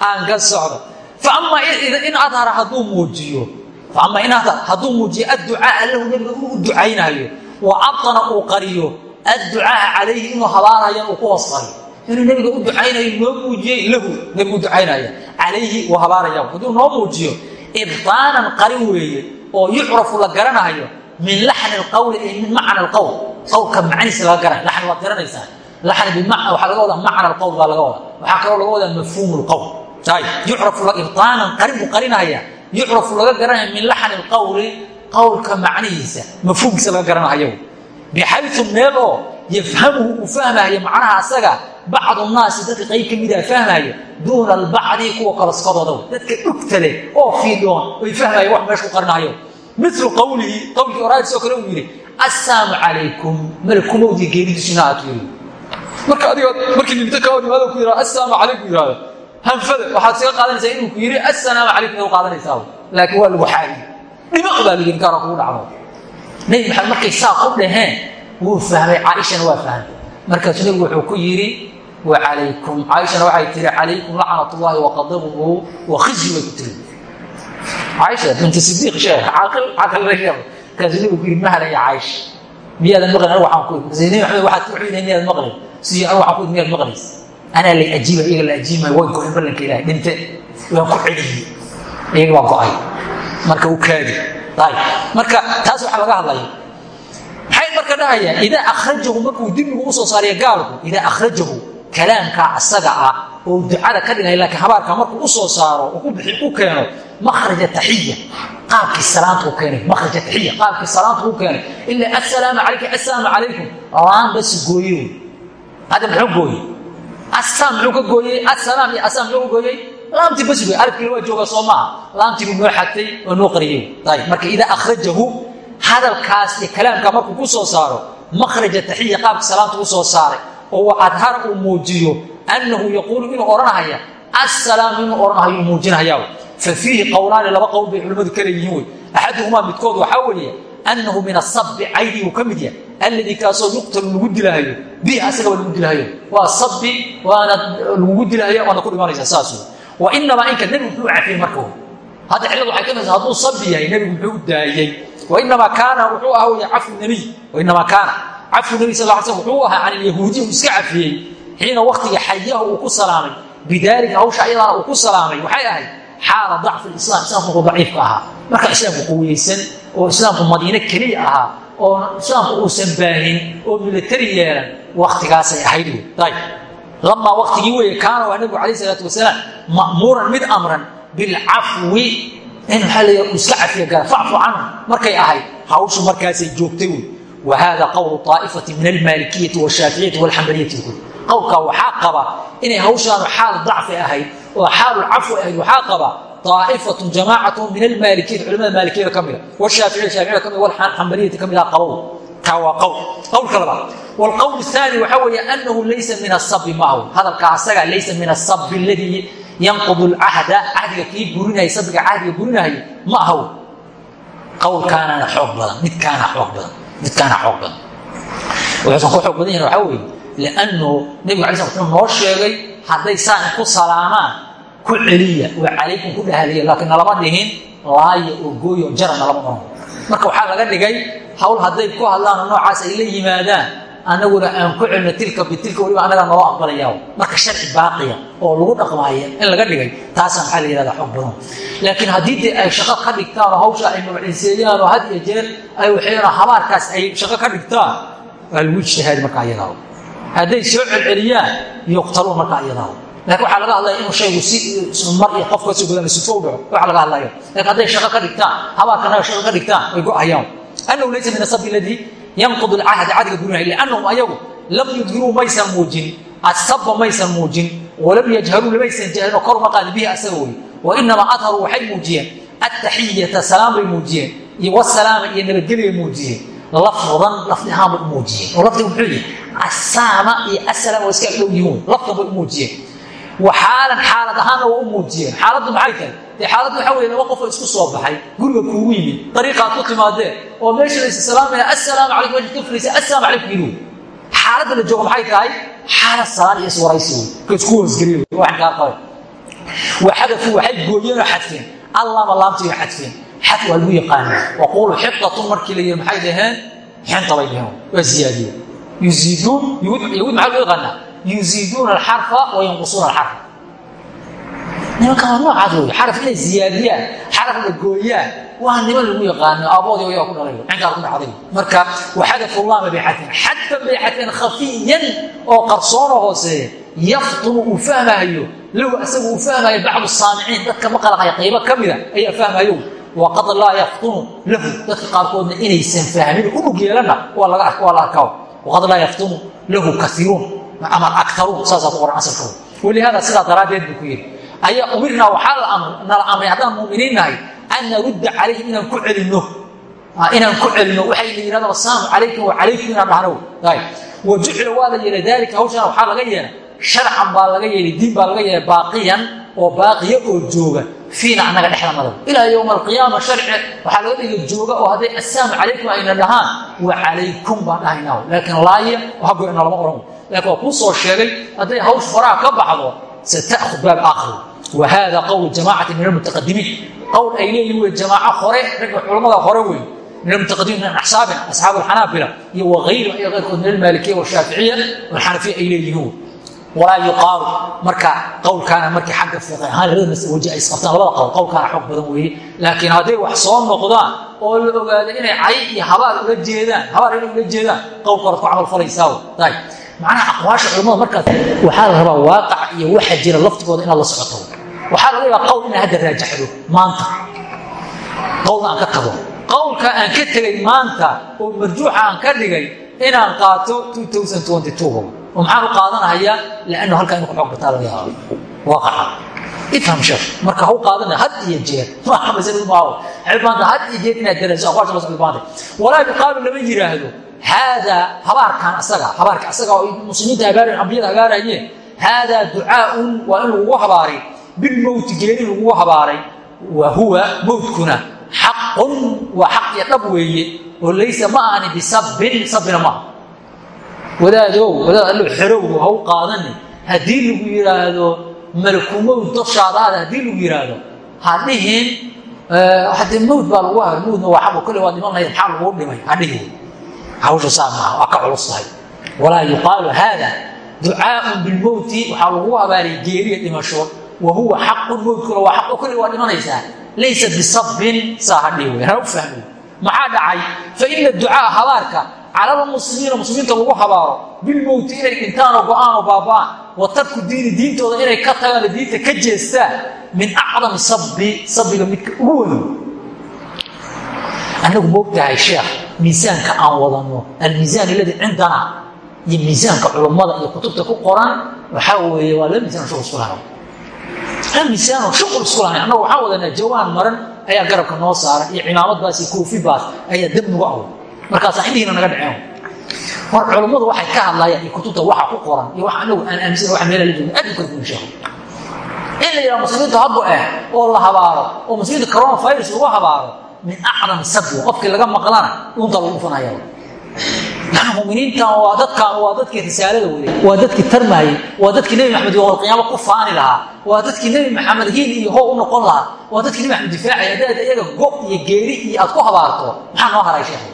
aan ka socdo. Faama in adhara hadduu muujiyo faama in adhar hadduu muujiyo adducaaa lahu nebiga inuu u wa abtana uu qariyo adducaaa calayhi inuu habaanayo uu ku hoos qariyo. Inuu nebiga u noo muujiyey lahu nebigu u ducaynaya calayhi uu habaanaya hadduu noo muujiyo ibtaanan qari weeye oo yucrafu la garanayo min laxni lqawli ay min macna alqowl qowlka macnihiisa laga garanay laxni waad garanaysaa. Laxni waxaa laga wadaa macna alqowl baa laga wadaa waxaa kaloo laga wadaa mafhuum lqowl yucrafu ibtaanan qarin buu qarinaya. Yucrafu laga garanaya min laxni lqowli qowlka macnihiisa mafhuumkiisa laga garanayo. Bixayu meel oo yafhamuhu uu fahmayo macnaha asaga bacdu naasi dadka qayb ka mida fahmayo. Duuna albacdi kuwa kalaskadooda dadka dhugta oo fiidhoon ay fahmayo wax meesha ku qarinayo milu qowlihi qowlkii kale uu yidhi assalaamu calaykum. Malakumowdii geeridiisuna aad yiri marka adiga markii nimta ka hor yimaado ku yidhahdo assalaamu calaykum yidhahdo hanfada waxaad isaga qaadanaysaa inuu ku yidhi assalaamu calaykum u qaadanaysaa laakiin waa lagu xaariy dhimo baa lagu yidhi kaara kugu dhacdo. Nebi maxamed markay saa ku dhaheen wuu fahmay caaishana waa fahmay markaasuu nebigu wuxuu ku yidhi wacalaykum caaishana waxay tiri calaykum lacnat ullahi waqadabuhu wa khizyu bay ku tiri caaisha binti sidiiq sheekh caaqil sheekh markaasuu nebigu ku yidhi mahlan ya caaisha miyaadan maqlin anigu waxaan ku nebi maxamed waxaad wuxuu yidhi miyaadan maqlin si anigu waxaan ku yidhi miyaad maqlays anaa lay ajiiba iyaga la ajiibmay way go-een ballanka ilahay dhinte. Waan ku celiyey iyaga waa go'ay. Marka u kaadi. Ayb marka taas waxaa laga hadlaya. Maxay marka dhahayaa idaa akhrajahu markuu dibigu u soo saariya gaalku idaa akhrajahu kalaamkaa asaga ah oo ducada ka dhigay laakiin habaarka markuu u soo saaro u keeno makhraja taxiya. Qaabkii salaanta u keenay makhraja taxiya qaabkii salaanta u keenay. Ilaa assalaamu calaykum assalaamu calaykum. Laan bas gooye hadda muxuu gooye assaam muxuu ka gooyey? Assalaam iyo assaam muxuu ka gooyey? Laamtii bas gooye arabkii waa jooga soo maaha. Laamtii buu noo xagtay oo noo qariyey. Ayib marka idaa akhrajahu hadalkaas iyo kalaamka markuu ku soo saaro makhraja taxiya qaabkii salaanta u soo saaray oo adhar uu muujiyo annahu yaquulu inuu odhanahaya assalaam inuu odhanahayo muujinahayaa fa fiihi qowlaani laba qowl bay culimmadu ka leeyihiin wey. Axaduhumaa midkood waxaa weeye annahu min asabi caydii uu ka mid yahay alladii kaasoo yuqtalu lagu dilaahayo bihi asagaba lagu dilaahayo waa sabi waana lagugu dilahaya waana ku dhimanaysaa saas wa inamaa inka nebigu muxuu cafiyey marka wey hadda cilladu waxay ka maysa hadduu sabi yahay nebigu muxuu daayey. Wainamaa kaana wuxuu ahaa wey cafu nabiy. Wainamaa kaana cafu nabi sal l slam wuxuu ahaa can ilyahuudiy uu iska cafiyey xiina waktiga xayahu uu ku salaamay. Bidaalika hawsha ayadaana uu ku salaamay waxay ahayd xaala dacfi islam islaamku markuu daciifka ahaa. Marka islaamku quweysan oo islaamku madiine keliya ahaa oo islaamku uusan baahin oo milatari yeelan waktigaasay ahayd ayb lamaa waktigii weeye kaana waa nabigu calayh salaatu wasalaam ma'muuran mid amran bilcafwi in maxaa la uu iska cafiya gara facfu canhu markay ahayd hawshu markaasay joogtay wey wa hada qowlu aa'ifati min almaalikiyati washaaficiyati walxambaliyati qowlkaa waxaa qaba inay hawshaanu xaal dacfi ahayd oo xaalulcafwi ahayd waxaa qaba aa'ifatun jamaacatu min almaalikiyati culamada maalikiyada ka mida washaaficiya shaaficiyada ka mid walxambaliyati ka mid ah qabow qowlka labaad wlqowl aani waxaa weeye anahu laysa min asabi maahu hadalkaa asaga laysa min asabi aladii yanqud lcahda cahdiga kii burinaya sabiga cahdiga burinaya ma aha qowlkaanana xoog badan midkaana xoog badan midkaana xoog badan wuxuusan ku xoog badan yahin waxaa weeye liannu nebigu alay slam wuxuu noo sheegay hadday saan ku salaamaan ku celiya oo calaykum ku dhahaliya laakiin nalama dhihin laaya oo gooyo jara nalama oran marka waxaa laga dhigay hawl hadday ku hadlaan oo noocaas ay la yimaadaan anaguna aan ku celino tilka bitilka waliba anagaa naloo aqbalaya marka sharci baaqiya oo lagu dhaqmaaya in laga dhigay taasa maxaa la yihahda xoog badan. Laakiin haddii dee ay shaqo ka dhigtaan oo hawsha ay magciiseeyaan oo had iyo jeer ay waxayna habaarkaas ay shaqo ka dhigtaan waa lagu ijtihaadi marka ayadaa hadday soo celceliyaan yuqtaluun marka ayadaa laakiin waxaa laga hadlaya inuu shaygu si mar iyo qof ka soo godan sifo u dhaco. Waxa laga hadlayo laakiin hadday shaqo ka dhigtaan habaarkanaga shaqo ka dhigtaan way go-hayaan annahu laysa min asabi aladii yanqud alcahda cadiga burinaya liannahum ayagu lam yudhiruu maysan muujin asaba maysan muujin walam yajharuu lamaysan jahrin oo kor uma qaadin bihi asaga wey wainamaa adharuu waxay muujiyeen attaxiyata salaam bay muujiyeen iyo wasalaama iyo nabadgelya muujiyeen lafdan lafdi ahaan bay u muujiyeen. Oo lafdiga muxuu yihi asaama iyo asalaam waa iska dhow yihiin. Lafdan bay u muujiyeen. Waxaalan xaalad ahaanna waa u muujiyeen. Xaaladdu maxay tahay dee xaaladdu waxaa weye laba qofoo isku soo baxay guriga kuugu yimid dariiqaad ku timaadeen oo meesha laysa salaamaya assalaamu calaykum meesha ka fulaysa assalaamu calaykum yilu xaaladda la joogo maxay tahay? Xaalad salaan iyo iswaraysi wey ka isku hoosgeliyo waxan kaa qabay waxadafu waxay gooyeen oo xadfeen. Allama laamtii bay xadfeen. Xad waa lagu yaqaana waquulu xiqatun markii la yihi maxay dhaheen? Xinta bay dhaheen. Waa ziyaadiye yuziiduun yahuud maxaa loo yaqaanaa? Yuziiduuna alxarfa wa yanqusuuna alxarfa nimanka waa noocaas wey xaraf inay ziyaadiyaan xarafna gooyaan waa niman lagu yaqaano aaboodi ayaa ku dhalay cinkaar ku dhacday marka waxadafu llama bay xadfeen xadfan bay xadfeen khafiyan oo qarsoonoo hooseeya yaftumu uu fahmahayo lahu asagu uu fahmayo bacdu saamiciin dadka maqalaqaya qaybo ka mida ayaa fahmayo waqad laa yaftunu lahu dadka qaarkoodna inaysan fahmin unug yeelana waa laga waa la arkaa waqad laa yaftunu lahu kaiiruun ama akaruun saasaa ku qoran asalkooda walihaada sidaa daraaddeed buu ku yidhi ayaa umirnaa waxaa nala amray haddaan muuminiin nahay an narudda calayhim inaan ku celinno. Inaan ku celinno. Waxay la yidhahdo assalaamu calaykum wa inaan dhahno. Wa jucila waa la yeelay daalika hawshana waxaa laga yeelay sharcan baa laga yeelay diin baa laga yeelay baaqiyan oo baaqiya oo jooga. Fiina annaga dhexdanada ilaa yowma alqiyaama sharci waxaa laga dhiga jooga oo hadday assalaamu calaykum ayna dhahaan wa baan dhahaynaa laakiin laaya hagoyna lama oran. Laakiin waa kuu soo sheegay hadday hawsh faraha ka baxdo baab aakhir wa hada qowlu jamaacati min almutaqadimiin qowl ay leeyihiin wey jamaaco hore ragga culammada hore wey min almutaqadimiin min axsaabina asxaabu alxanaabila iyo wagayri iyo keyrkood min almaalikiya washaaficiya walxanafiya ay leeyihiin walaa yuqaalu marka qowlkaana markii xagga fiiqi ahaan labada mas waji ay isqabtaan labada qowl qowlkaana xoog badan weeye laakiin hadday wax soo noqdaan oo la ogaado inay cay iyo habaar ula jeedaan habaar inay ula jeedaan qowlka hore ku camal falaysaa ayb macnaha aqwaasha culamada markaas waxaa la rabaa waaqac iyo waxa jira laftigooda inaad la socoto waxaa laga yaabaa qowl inaa hadda raajaxdo maanta. Qowlna aan ka tago. Qowlka aan ka tegay maanta oo marjuuxa aan ka dhigay inaan qaato oo maxaan u qaadanahayaa lannu halkaa inu ku xoog bataa laga yaabo waaqaca ifham sheekh marka ha u qaadanaya had iyo jeer. Maaha masaladu maaho waxay baanta had iyo jeer inaad darayso aqwaasha masal baanta walaa yuqaalu lama yidhaahdo haadaa habaarkan asaga habaarka asaga oo muslimiinta habaareen ambiyada habaarayeen haadaa ducaaun waa in lagugu habaaray bilmowti geeri lagugu habaaray wa huwa mowtkuna xaqun waa xaq iyo dhab weeye oo laysa ma ahani bisabbin sabbina maaha wadaadow wadaad allo xerowgo ha u qaadani haddii lagu yidhaahdo malakumowd doshaadaada haddii lagu yidhaahdo ha dhihin haddee mowd baa lagu har mowdna waa xaqo kole waa dhiman lahayd maxaa laguu dhimay ha dhihin hawsha saa maaha waa ka culus tahay walaa yuqaalu haada ducaaun bilmowti waxaa lagu habaariyay geeriya dhimasho. Wa huwa xaqun mowdkuna waa xaqo kole waa dhimanaysaa. Laysa bisabbin saa ha dhihi wey hana u fahmi maxaa dhacay? Fa ina ducaa habaarka calal muslimiina muslimiinta lagu habaaro bilmowti inay dhintaanoo go'aanoo baaba'aan. Wa tarku diini diintooda inay ka tagaano diinta ka jeestaan min acdami sabbi sabbiga midka ugu weyn. Annagu moogtahay sheekh miisaanka aan wadanno almiisaan aladii cindana. Iyo miisaanka culummada iyo kutubta ku qoran waxaa weeye waa laba miisaan shuqul isku lahayn laba miisaanoo shuqul isku lahayn annagu waxaan wadanaa jawaan maran ayaa garabka noo saaran iyo cimaamadbaas iyo koofibaas ayaa dab nugu aw markaasaa indhihiina naga dhaceen. War culummadu waxay ka hadlayaan iyo kutubta waxa ku qoran iyo wax anagu aan aaminsan wax meela la joogo. Aad u kala duwan sheekhu in la yidhaha muslimiinta habbo ah oo la habaaro oo muslimiinta corona virus lagu habaaro min acdam sabwi qofkii laga maqlana dhunta lagu dhufanaya maxaa muminiintan waa dadkan waa dadkii risaalada waday waa dadkii tarmayey waa dadkii nebi maxamed yowmal qiyaama ku faani lahaa waa dadkii nebi maxamed hiil iyo how u noqon lahaa waa dadkii nebi maxamed difaacaya haddaad iyaga gob iyo geeri iyo aad ku habaarto. Maxaa noo haray sheekhu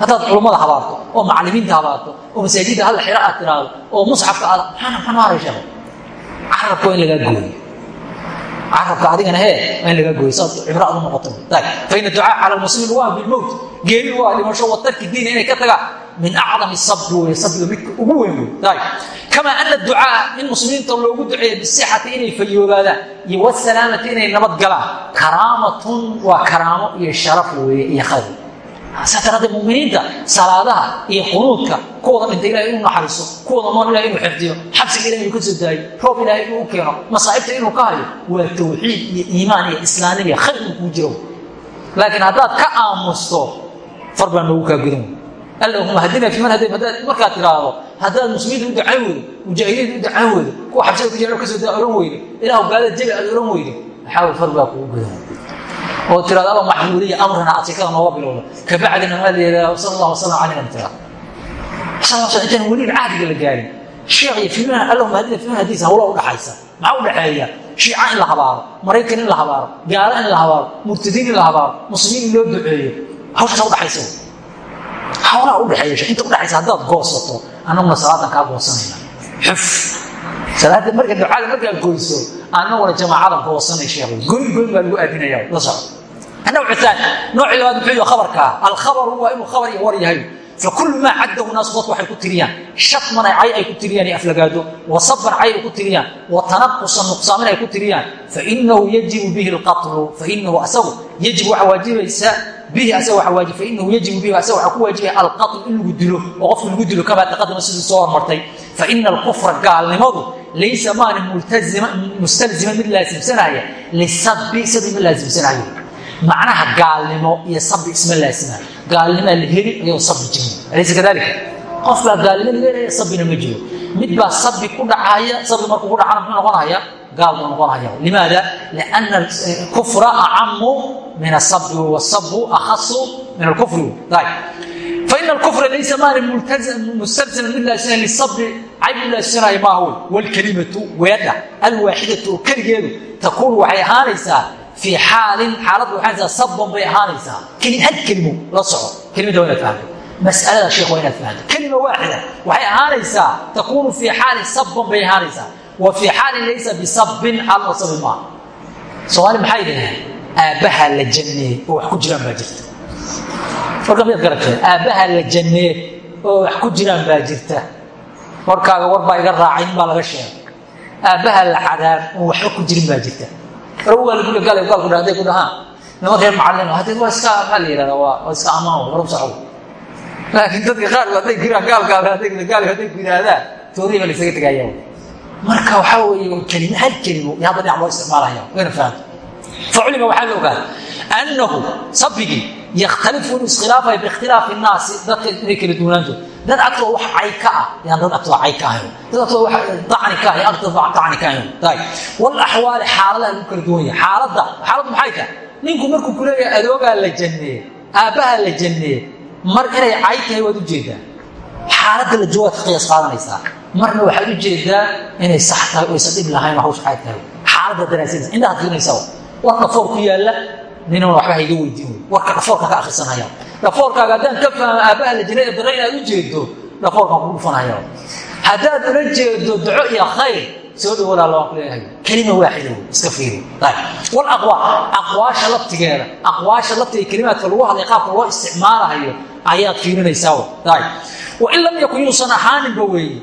haddaad culummada habaarto oo macallimiinta habaarto oo masaajidda hal xiro aad tiraahdo oo musxafka aad maxaa noo haray sheekhu carabka waa in lagaa gooyo carabka adigana hee in lagaa gooyo saad cibro aad u noqoto. Fa ina ducaa cala lmuslimiin waa bilmowt geeri waa dhimasho watarki diina inay ka tagaan min acdami sabri wey sabriga midka ugu weyn wey kamaa ana ducaa in muslimiinta loogu duceeya bisixati inay fayoobaadaan iyo wasalaamati inay nabad galaan. Karaamatun waa karaamo iyo sharaf weeye iyo khayr saa daraadee muminiinta salaadaha iyo qunuudka kuwada dhinta ilahay inuu naxariiso kuwada nool ilahay inuu xifdiyo xabsiga ilahay inuu ka soo daayo roob ilahay inuu u keeno masaa'ibta inuu ka hayo waa tawxiid iyo iimaan iyo islaanimo iyo khayr inuu kuu jiro. Laakiin haddaad ka aamusto far baa noogu kaa gudan allahuma hadina fi man hada hadaad markaad tiraahdo haddaad muslimiinta u ducayn weydo mujaahidiinta u ducayn weydo kuwa xabsida ku jira ka soo daa ohan weydo. Ilahu gaalada jabi aad ohan weydo. Maxaa far baa kugu gudan oo tirada alla maxmuuliya amrana aad sheekada nooga bilowda kabacdina maa leedaha sal allah wasalam calayna tira intaan weli cahdiga la gaarin. Sheekh iyo filmaha allahuma hadina filmaha hadiisa hawlaa udhaxaysa maxaa udhaxeeya shiica in la habaaro maraykan in la habaaro gaalo in la habaaro murtadiin in la habaaro muslimiin in loo duceeyo. Hawshaasa udhaxaysa hawlaa udhaxeeya inta udhaxaysa haddaad goosato annaguna salaadan kaa goosanayna. Xuf salaada marka ducada markaad goyso anaguna jamaacada goosanay sheekhu goyn goyn baa lagu aadinaya. La soco annawcu aani nooci labaad muxuu yaha khabarkaa alkhabaru waa inuu khabar iyo war yahay. Fakulu maa caddahu naasu dadku waxay ku tiriyaan. Shatman cay ay ku tiriyaan ee aflagaado. Wa saban cay ay ku tiriyaan. Wa tanaqusan nuqsaamin ay ku tiriyaan. Fainahu yajibu bihi lqatlu fainahu asagu yajibu waxa waajibaysa bihi asaga waxa waajib. Fainahu yajibu bihi asaga waxaa ku waajibaya alqatlu in lagu dilo. Oo qofka lagu dilo kamaa taqadama sidii soo hormartay. Faina alkufra gaalnimadu laysa maani mustalziman mid laasimsanaya lisabi sabi ma laasimsanayo macnaha gaalnimo iyo sabi isma laasima gaalnimaa la heli ayao sabi jirin alaysa kadalika qof baa gaalnimo lahelaya sabina ma jiro mid baa sabi ku dhacaya sabi markuu ku dhacana muxuu noqonaya gaal buu noqonaya limaada liana kufra acamu min asabi wasabu akhasu min alkufri faina alkufra laysa maani mustalziman mid laasina lisabi cayb u laasinaya maahu walkalimatu weedha alwaaxidatu oo keligeedu takuunu waxay ahaanaysaa fii xaalin xaalad waxaanaysaa sabban bay ahaanaysaa. Keli hal kelimo la soco. Kelimada waa inaad fahamto masalada sheekh waa inaad fahanto. Kelima waaxida waxay ahaanaysaa takuunu fii xaali sabban bay ahaanaysaa. Wa fii xaalin laysa bisabbin xaalna sabi maaha soomaali maxay dhaheen aabbaha la janneeye oo wax ku jiraan baa jirta. Marka miyaad garatee aabbaha la janneeye oo wax ku jiraan baa jirta warkaaga war baa iga raacay in baa laga sheegay. Aabbaha la cadaab oo waxba ku jirin baa jirta. Rawgaalgule gaal gaalku dha haday ku dhahaan. Niman reer macallin hadee waa iska maxaa la yihahda waa iska ammaan warum saxo. Laakiin dadka qaar hadday giraan gaalkaada hadday gaal hadday ku yidhaahdaan tooriya baa la isaga tegaya marka waxaa weeye kelimo hal kelimo iyo hadda dhinac loo isticmaalaya wayna fahamta faculima waxaa la ogaaday annahu sabigii yakhtalifu inuu iskhilaafaya biikhtilaafi innaasi dadka inay kala duwanaanto dad agtooda wax cay ka ah yaan dad agtooda cay ka ahayn dad agtooda wax dacni ka ah yaan agtooda dacni ka ahayn tahay wal axwaali xaaladaha lagu kala duwan yahay xaaladda xaaladdu maxay tahay ninku markuu ku leeyahay adoogaa la janneeye aabbaha la janneeye mar inay cay tahay waad u jeedaa xaaladda la joogaad ka qiyaas qaadanaysaa marna waxaad u jeedaa inay sax tahay oo aysan dhib lahayn wax cay tahay xaaladda daraasanaysa indhaha fiirinaysaa war dhafoor ku yaalla ninan waxba hayga weydiin. Wey warka dhafoorka ka akhrisanaya. Dhafoorkaaga haddaan ka fahmo aabbaha la janneeye dare inaad u jeedo dhafoorkaan ku dhufanaya haddaad ula jeedo duco iyo khayr soo dhawolaa loo leeyahay. Kelima waaxida wey iska fiiri. Walaqwaa aqwaasha laftigeeda aqwaasha laftiga kelimaadka lagu hadlay qaabka loo isticmaalahayo ayaad fiirinaysaa wain lam yakun yuusan ahaaninba weeye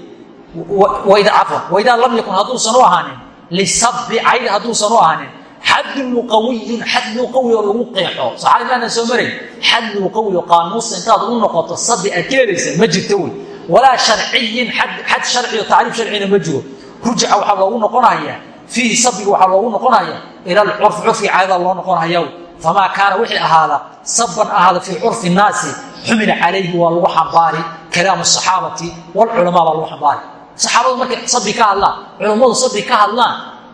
cafwan waidaa lam yakun hadduusan u ahaanin lisabbi cayda hadduusan u ahaanin xadun luqawiyun xad luqawi oo lagu qeexo. Saxaabi maanaan soo marayn xad luqawi oo qaamuusta intaad u noqoto sabbi aad ka helaysa ma jirto wey walaa sharciyin xad sharci o tacriif sharcina ma jiro. Rujaca waxaa loogu noqonaya fiihi sabiga waxaa loogu noqonaya ila alcurfi curfiga caadada loo noqonaya famaa kaana wixii ahaada saban ahaada fii curfi nnaasi xumila calayhi waa lagu xambaari kalaamu saxaabati walculamaa baa lagu xambaari. Saxaabadu markay sabi ka hadlaan culammadu sabi ka hadlaan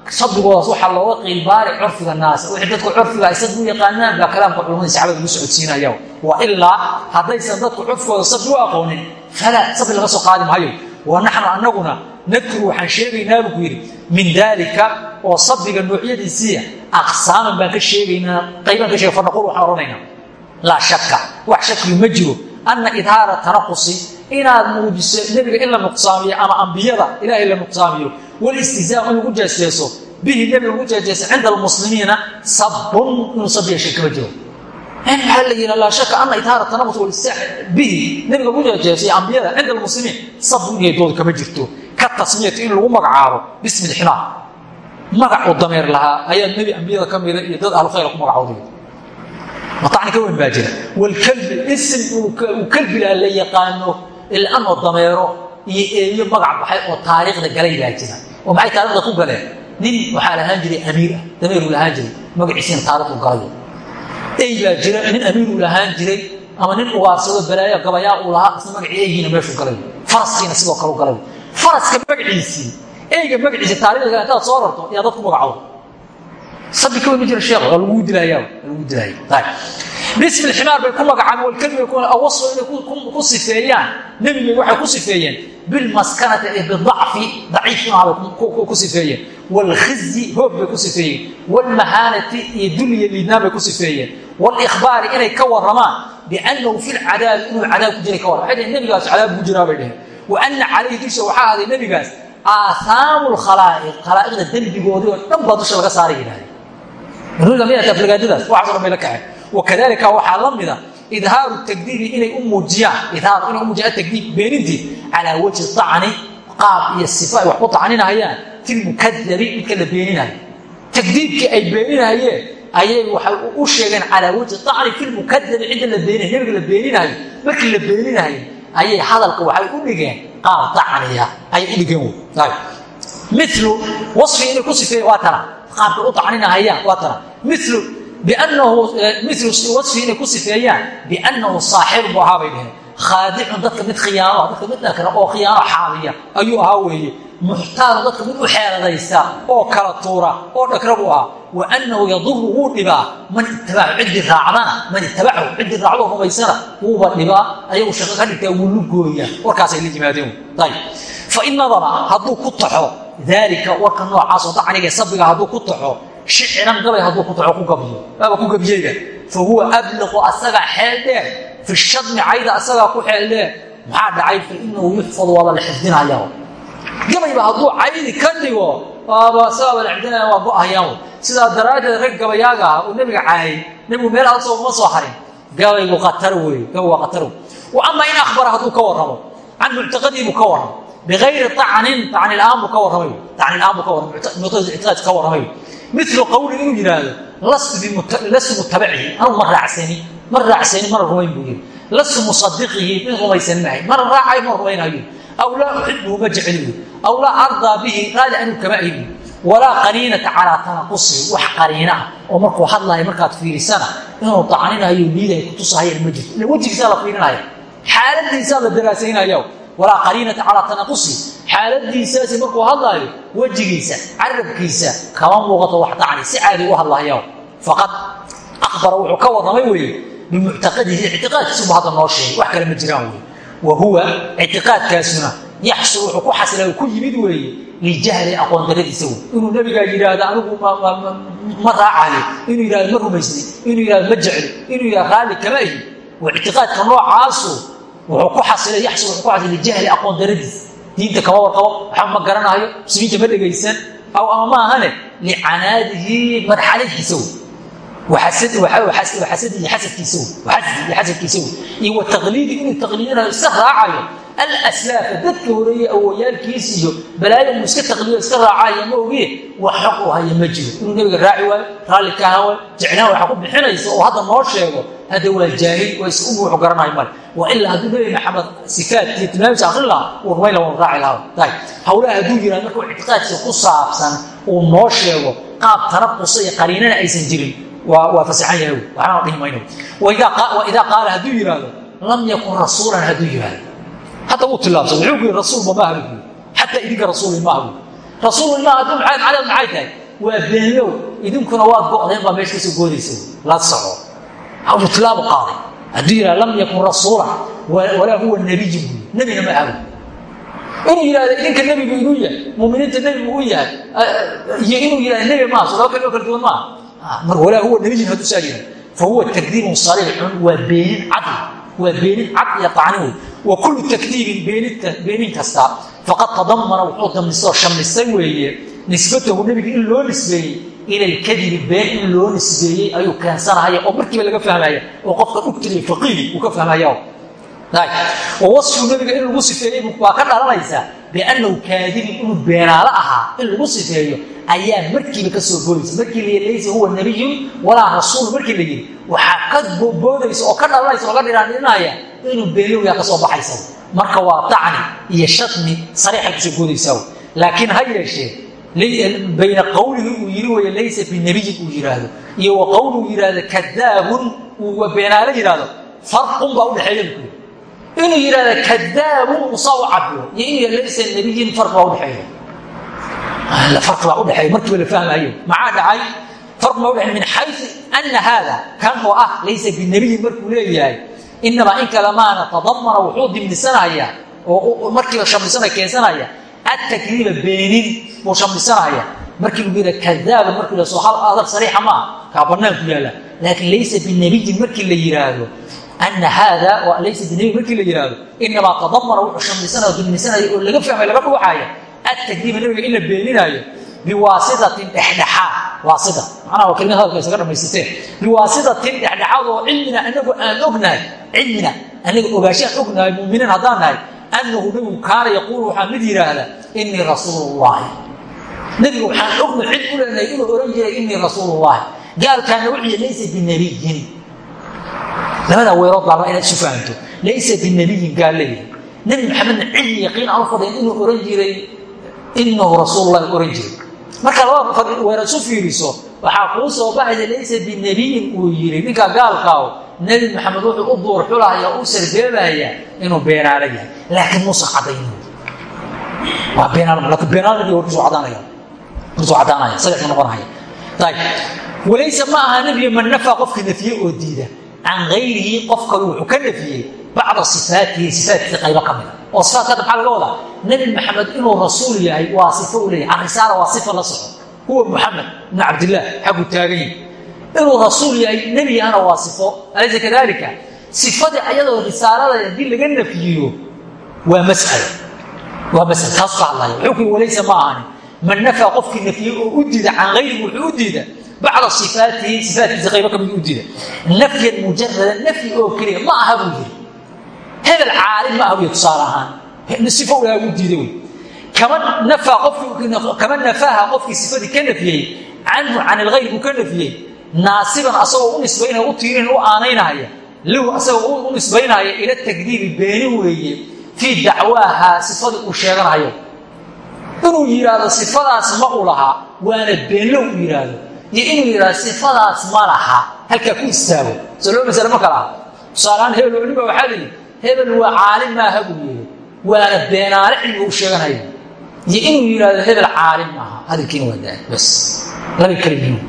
sabigoodaas waxaa looga qiilbaari curfiga naas. Wixii dadku curfiga aysad u yaqaanaan baa kalaamka culammadii saxabada lagu socodsiinaya wa ilaa haddaysan dadku curfigooda sabi u aqoonin falaa sabi laga soo qaadi maayo. Wa naxnu annaguna nadkuru waxaan sheegaynaa buu yidhi min daalika oo sabiga noocyadiisiiya aqsaaman baan ka sheegaynaa qaybaan ka sheega fanaqul waxaan odhanaynaa laa shaka wax shakiyu ma jiro. Anna idhaara tanaqusi inaad muujiso nebiga walistihzaam in lagu jeesjeeso bihi nebiga lagu jeesjeeso cinda almuslimiina sabun inuu sabiya shay kama jiro. Maxaa la yidha laa shaka ana idhaara tanaqus walistihzaa bihi nebiga lagu jeesjeeso ambiyada cinda almuslimiin sabun inay dooda kama jirto. Ka tasmiyati in lagu magacaabo bismi lximaar magac uu dameer lahaa ayaa nebi ambiyada ka mida iyo dad ahlu khayra ku magacooday matacni ka weyn baa jira. Walkalbi isim uu kalbi laha la yaqaano ilanoo dameero iyo eeyo magac baxay oo taariikhda galay baa jira. Oo maxay taarikhda ku galeen? Nin waxaa lahaan jiray amiir ah dameeruu lahaan jiray magaciisiina taarikhdu galay. Ey baa jira nin amiiruu lahaan jiray ama nin ugaarsado balaayo gabayaa uu lahaa isna magacii eygiina meeshuu galay. Faraskiina sidoo kale galay. Faraska magaciisii eyga magaciisa taarikhda kale intaad soo rarto ayaa dadku magacooda sabi ka weyn ma jira sheekh waa lagu dilayaa lagu dilaya ayib bismi lximaar bay ku magacaabeen wasfo inay ku sifeeyaan. Nebigay waxay ku sifeeyeen. Bilmaskanati ee bidacfi daciifkuna bay ku sifeeyeen. Waalkhizyi hoog bay ku sifeeyeen. Waalmahaanati iyo dulya liidnaan bay ku sifeeyeen. Waalikhbaari inay ka waramaan biannahu fi lcadaabi inuu cadaab ku jiray ka warram waxay dhaheen nebigaas cadaab ku jiraa bay dheheen wa anna calayhi dusha waxaa ahday nebigaas aahaamu lkhalaa'iq khalaa'iqda dembigoodii oo dhan baa dusha laga saaray yidhahdeen. Nuga miyaata aflagaadadaas waxaas o dhan bay la kaceen wakadalika waxaa la mida idhaaru takdiibi inay u muujiyaan idhaaru inay u muujiyaan atagdiib beenintii calaa wajhi acni qaab iyo sifa ay wax ku tacninahayaan fi lmukadabi midka la beeninayo takdiibkii ay beeninahayeen ayay waxay u sheegeen calaa wajhi acni fi lmukadabi cidda la beeninayo nebiga la beeninayo markii la beeninayo ayay hadalka waxay u dhigeen qaab tacniya ayay u dhigeen milu wasfi inay ku sifeeyen waa tana qaabkay u tacninahayaan waa tana milu biannahu milu wasfi inay ku sifeeyaan biannahu saaxiru buu ahaa bay dheheen khaadicun dadka mid khiyaano dadka mid dhakra oo khiyaano xaabiya ayuu ahaa weeye muxtaaru dadka mid u xeeladaysta oo kala tuura oo dhakra buu ahaa wa annahu yaduru wuu dhibaa man itabacu ciddii raacdana man itabacahu ciddii raacdo rumaysana wuuba dhibaa ayagu shaqo ka dhigtaa wuu lugooya warkaasay la yimaadeen ayb fain nadara hadduu ku taxo daalika warka noocaasoo dacniga sabiga hadduu ku taxo shiciran gabay hadduu ku taxo ku gabiyo waaba ku gabiyeyba fa huwa abliqu asaga xeel dheer fi shadmi cayda asagaa ku xeeldee maxaa dhacay fa inahu yuxfadu waaba la xifdinaya gabayba hadduu caydi ka dhigo waaba isagaaba la xifdinaya waa go'ayaan sidaa daraaddeed rag gabayaaga ah oo nebiga caayay nebigu meel alsoo uma soo harin gabaygu atar wey gabay waa atar wey ama in akhbara hadduu ka warramo can muctaqadii buu ka warramo biayri acnin acni la'aan buu ka warramay acni la'aan buu ka warramay muctaqad ictiqaadka ka warramay milu qawli inuu yidhaahdo lastu mutabacihi anugu ma raacsani ma raacsani mana rumayn buu yidhi. Lastu musadiqihi mid rumaysan mahay mana raacay ma rumaynayo. Aw laa uxibuhu ma jeceli buy aw laa ardaa bihi raali anuu kama ahi walaa qariinata calaa tanaqusi wax qariina ah oo markuu hadlaayo markaad fiirisana inuu dacninayo liidahay kutusahayana ma jirto. Ila wejigiisaa la fiirinaya xaaladiisaa la daraasaynaya walaa qariinata calaa tanaqusi xaaladiisaasi markuu hadlaayo wejigiisa carabkiisa kama muuqato wax dacni si caadi u hadlahaya faqad ahbara wuxuu ka warramay weeye bimuctaqadihi ictiqaadkiisubu hadda noo sheegay. Wax kale ma jiraan wey wa huwa ictiqaadkaasuna yaxsul wuxuu ku xasila ku yimid weeye lijahli aqoon daradiisa wey inuu nabigaa yidhaahdo anigu ma raacayo inuu yidhahdo ma rumaysni. Inuu yidhahdo ma jecli. Inuu yidhahdo raalli kama ihi. Wa ictiqaadka noocaasu wuxuu ku xasilay yaxsul wuxuu ku xasilay lijahli aqoon daradiisa diinta kama warqabo waxba ma garanayo muslimiinta ma dhegaysan. Aw ama ma ahane licanaadihi marxaladkiisa xasadihi xasadkiisa wey iyo wa taqliidi inuu taqliidinayo iska raacayo alslaafa dadka horeeye awayaalkiis iyo balaayo uu iska taqliido iska raacaya ma ogiye wax xog u haya ma jiro inuu nabiga raaci waayo raalli ka ahaan waayo jeclaan waxa ku bixinaysa oo hadda noo sheego hadda waa jaahil waa is ugu wuxuu garanayo male waa ilaa hadduu nabi maxamed sifaadkiiyo tilmaamiisa akrin lahaa uu rumayn laha uu raaci lahaa tay hawlaha hadduu yihahdo markuu ictiqaadkiisa ku saabsan uu noo sheego qaab tanaqusa iyo qariinana aysan jirin waa fasaxan yahay waxna dhihi mayno waidaa qaala hadduu yihahdo lam yakun rasuulan hadduu yihahdo hadda wuu tilaabsan wuxuu ku yidhi rasuulba maaha buu. Yidhi xataa idinka rasuul maaha buu. Rasuul maaha hadduu maxay macnaheed maxay tahay waa beenlow idinkuna waad go'deen baa meesha ka soo goodaysa la soco hawshu tilaabu qaaday hadduu yidhaha lam yakun rasuulan walaa huwa nebiyun buu. Nebina ma aha inuu yidhahdo idinka nebigu inuu yahay muminiinta nebigu u yahay iyo inuu yidhahdo nebi maaha so laba kaloo kala duwan maaha. Mar walaa huwa nebiyun hadduu saa yidhahdo fa huwa takdiibun sariixun waa beenin cadl waa beenin cad iyo acni wey wa kullu takdiibin beenin kasta faqad tadamana wuxuu damnistoo shamnistay weeye. Nisbatahu nebiga in loo nisbeeyey ila alkadibi been in loo nisbeeyey ayuu keensanaya oo markiiba laga fahmaya oo qofka dhugtiriyo faqiih uu ka fahmaya wa wasfu nebiga in lagu sifeeyey baa ka dhalanaysa biannahu kaadibin inuu beenaalo ahaa in lagu sifeeyo ayaa markiiba ka soo boodaysa markii la laysa huwa nabiyun walaa rasuul markii la yidhi waxaa ka boodaysa oo ka dhalanaysa oo ka dhiraandhirinaya inuu beenlowyaa ka soo baxaysa marka waa dacni iyo shatmi sariixay ku soo boodaysaa laakiin ha yeeshee bayna qowlihi uu yidhi weye laysa binabiyin uu yidhaahdo iyo wa qowligu yidhaahdo kadaabun uu beenaalo yidhaahdo farqun baa udhexeeya buu inuu yidhahdo kadaabun usaa u cabiro iyo inuu laysa nabiyin farq baa udhexeeya farq baa udhexeeya markiiba la fahmayo maxaa dhacay? Farq baa udhexeeya min xayu ana haada kan oo ah laysa binabiyin markuu leeyahay inamaa in kale maana tadamana wuxuu dimnisanaya oo markiiba shamlisanaya keensanaya atakdiiba beenin buu shamlisanaya markii lagu yidha kadaaba markii la soo hadal sariixa maaha kaa bannaan ku yaalla. Laakiin laysa binabiyin markii la yidhaahdo ana haada laysa binabiyin markii la yidhaahdo inamaa tadamana wuxuu shamlisanaya oo dimnisanaya oo laga fahmaya laga dhuuxaya attakdiiba nabiga in la beeninaayo biwaasitatin dhexdhexaad waasita macnaha waa kelimad hadalka isaga dhamaysateen biwaasitatin dhexdhexaad oo cilmina anagu aan ognahay cilmina anaga ogaashaan ognahay muuminiin haddaan nahay annahu nabigu kaana yaquulu waxaa mid yidhaahda inii rasuulullahi nabiga waxaan ogna cid u leenahay inuu ohan jiray inii rasuulullahi gaalkaana wuxuu laysa binabiyin labada weerood baaba inaad isu fahamto. Laysa binabiyin gaal leeyahay nabi maxamedna cilmi yaqiin aan u fadhayn inuu ohan jiray inahu rasuululahi ohan jiray marka labada weerar isu fiiriso waxaa kuu soo baxaysa laysa binabiyin uu yidhi ninkaa gaalkaaw nebi maxamed wuxuu u duur xulaya u sarbeebaya inuu beenaalo yahay. Laakiin muusan cadaynin. Waa beenaal laakiin beenaal nabiga warkiisu cadaanaya warkiisu cadaanaya saddex noqonaya. Ayib walaysa ma aha nebiga man nafaa qofka nafiye oo diida. Can gayrihi qof kale wuxuu ka nafiyey bacda sifaatihi sifaatkiisa qaybo ka mida oo sifaatka hadda maxaa laga wadaa. Nebi maxamed inuu rasuul yahay waa sifo u leeyahay. Arisaala waa sifa la soco huwa muxamed ibn cabdillaah xaggu taagan yahi inuu rasuul yahay nebigana waa sifo. Alaysa kadalika sifadii ayadoo risaalada haddii laga nafiyo waa masal. Waa masal. Taas ka hadlaya. Ku walaysa ma ahani. Man nafaa qofkii nafiyey oo u diida can hayrihi wuxuu u diida bacda ifaatihi ifaatkiisa qaybo ka mid u diida. Nafyan mujaradan nafyi oo keliya ma aha buu yiri hebel caalim ma buy tusaale ahaan. Sifo ilaaha u diida wey. Kama nafaaha qofkii sifadii ka nafiyey canhu can ilgayr buu ka nafiyey. Naasiban asagoo u nisbaynaya u tiirin u aanaynahaya lahu asagoo u nisbaynahaya ila takdiibi beeni weeye fii dacwaaha sifadii uu sheeganayo. Inuu yidhaahdo sifadaas ma u lahaa waana beenlo u yidhaahdo iyo inuu yidhahdo sifadaas ma laha halkaa ku istaago. Soo loo masale ma kala. Aha tusaalahaan hebel weliba waxaa layidhi hebel waa caalim maaha buu yidhi waana beenaale cilmiga u sheeganayo. Iyo inuu yidhaahdo hebel caalim maaha hadalkiina waa daa bas. Labay kala yihiin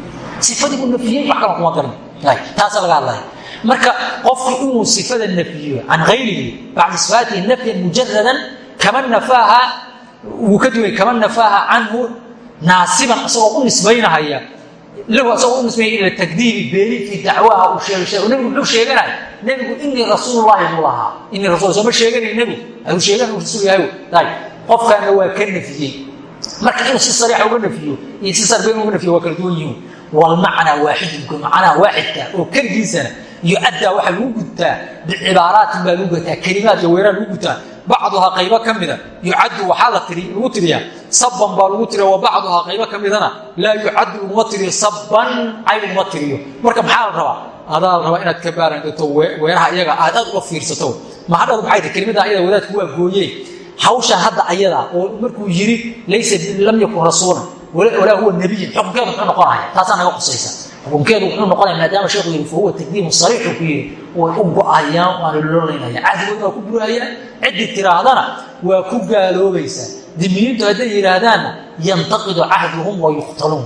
sifadii buu nafiyey wax kala kuma darin taasa laga hadlaya. Marka qofku inuu sifada nafiyo can hayrihi bacda sifaatihi nafyan mujaradan kama nafaaha wuu ka duway kama nafaaha canhu naasiban asagoo u nisbaynahaya ila takdiibi beeni fii dacwaha uu sheegay nebigu muxuu sheeganaya nebigu inii rasuulullahi buu lahaa. Inii rasul sooma sheeganay nebigu aduu sheegan uu rasuul yahay ayb qofkaana waa ka nafiyey. Marka inuu si sariixa uga nafiyo iyo si sarbeyn uga nafiyo waa kala duwan yihiin. Walmacnaa waaxidunku macnaha waaxidka oo keligiisana yuaddaa waxaa lagu gudtaa bicibaaraatin baa lagu gutaa kelimaad iyo weeraa lagu gutaa bacduhaa qaybo ka mida. Yucaddu waxaa lagu tiriyaa sabban baa lagu tiriya wa bacduhaa qaybo ka midana. Laa yucaddu laguma tiriyo sabban cay laguma tiriyo. Marka maxaa la rabaa? Adaa la rabaa inaad ka baarandegto weeraha iyaga aad aad uga fiirsato mahadhadu maxay tahy kelimada ayada wadaadku waa gooye hawshan hadda ayada oo markuu yiri laysa lam yakun rasuulan walaa huwa nabiyan xukunkeedu muxuu noqonaya taasaa naga qusaysa xukunkeedu wuxuu noqonaya maadaama sheekhu yiri fahuwa takdiimu sariixu ku yiri way u go'ayaan waana loloynaya cahdigood waa ku burayaan ciddii tiraahdana waa ku gaaloobaysaa dimiyiintu hadday yidhaahdaanna yantaqidu cahduhum wa yuqtaluun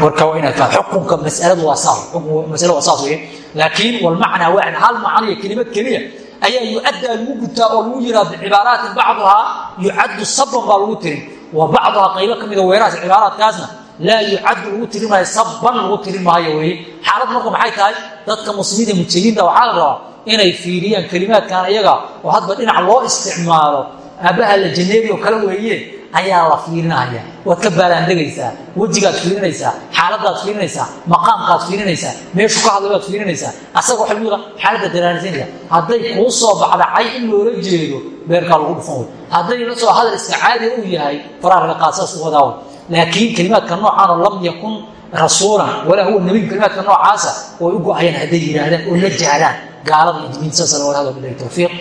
marka waa inaad xukunka masaladu waa saas masaladu waa saas weye laakiin walmacnaa waaxid hal macno iyo kelimad keliya ayaa yuaddaa lagu gutaa oo lagu yiraa bicibaaraatin bacduhaa yucaddu saban baa lagu tirin wa bacduhaa qaybo ka mida weerahaas cibaaraadkaasna laa yucaddu lagu tirin maayo saban lagu tirin maayo xaalad marka maxay tahay? Dadka muslimiinta mujtahidiinta waxaa la rabaa inay fiiriyaan kelimaadkan iyaga oo hadba dhinac loo isticmaalo. Aabbaha la janeebi oo kale weeye ayaa la fiirinaya. Waad ka baalaandegaysaa wejigaad fiirinaysaa xaaladaad fiirinaysaa maqaamkaad fiirinaysaa meeshu ka hadlay baad fiirinaysaa. Asaga waxa lagu daraarisanaysa hadday kuu soo baxda cay in loola jeedo beerkaa lagu dhufan wey hadday la soo hadal iska caadi uu yahay qaadsaas u wadaa wey laakiin kelimaadka noocaanoo lam yakun rasuulan walaa huwa nebiyu kelimaadka noocaasa way u go'ayaan hadday yidhaahdaan oo la jahdaan gaalada iyo wada hada bilahi towfiiq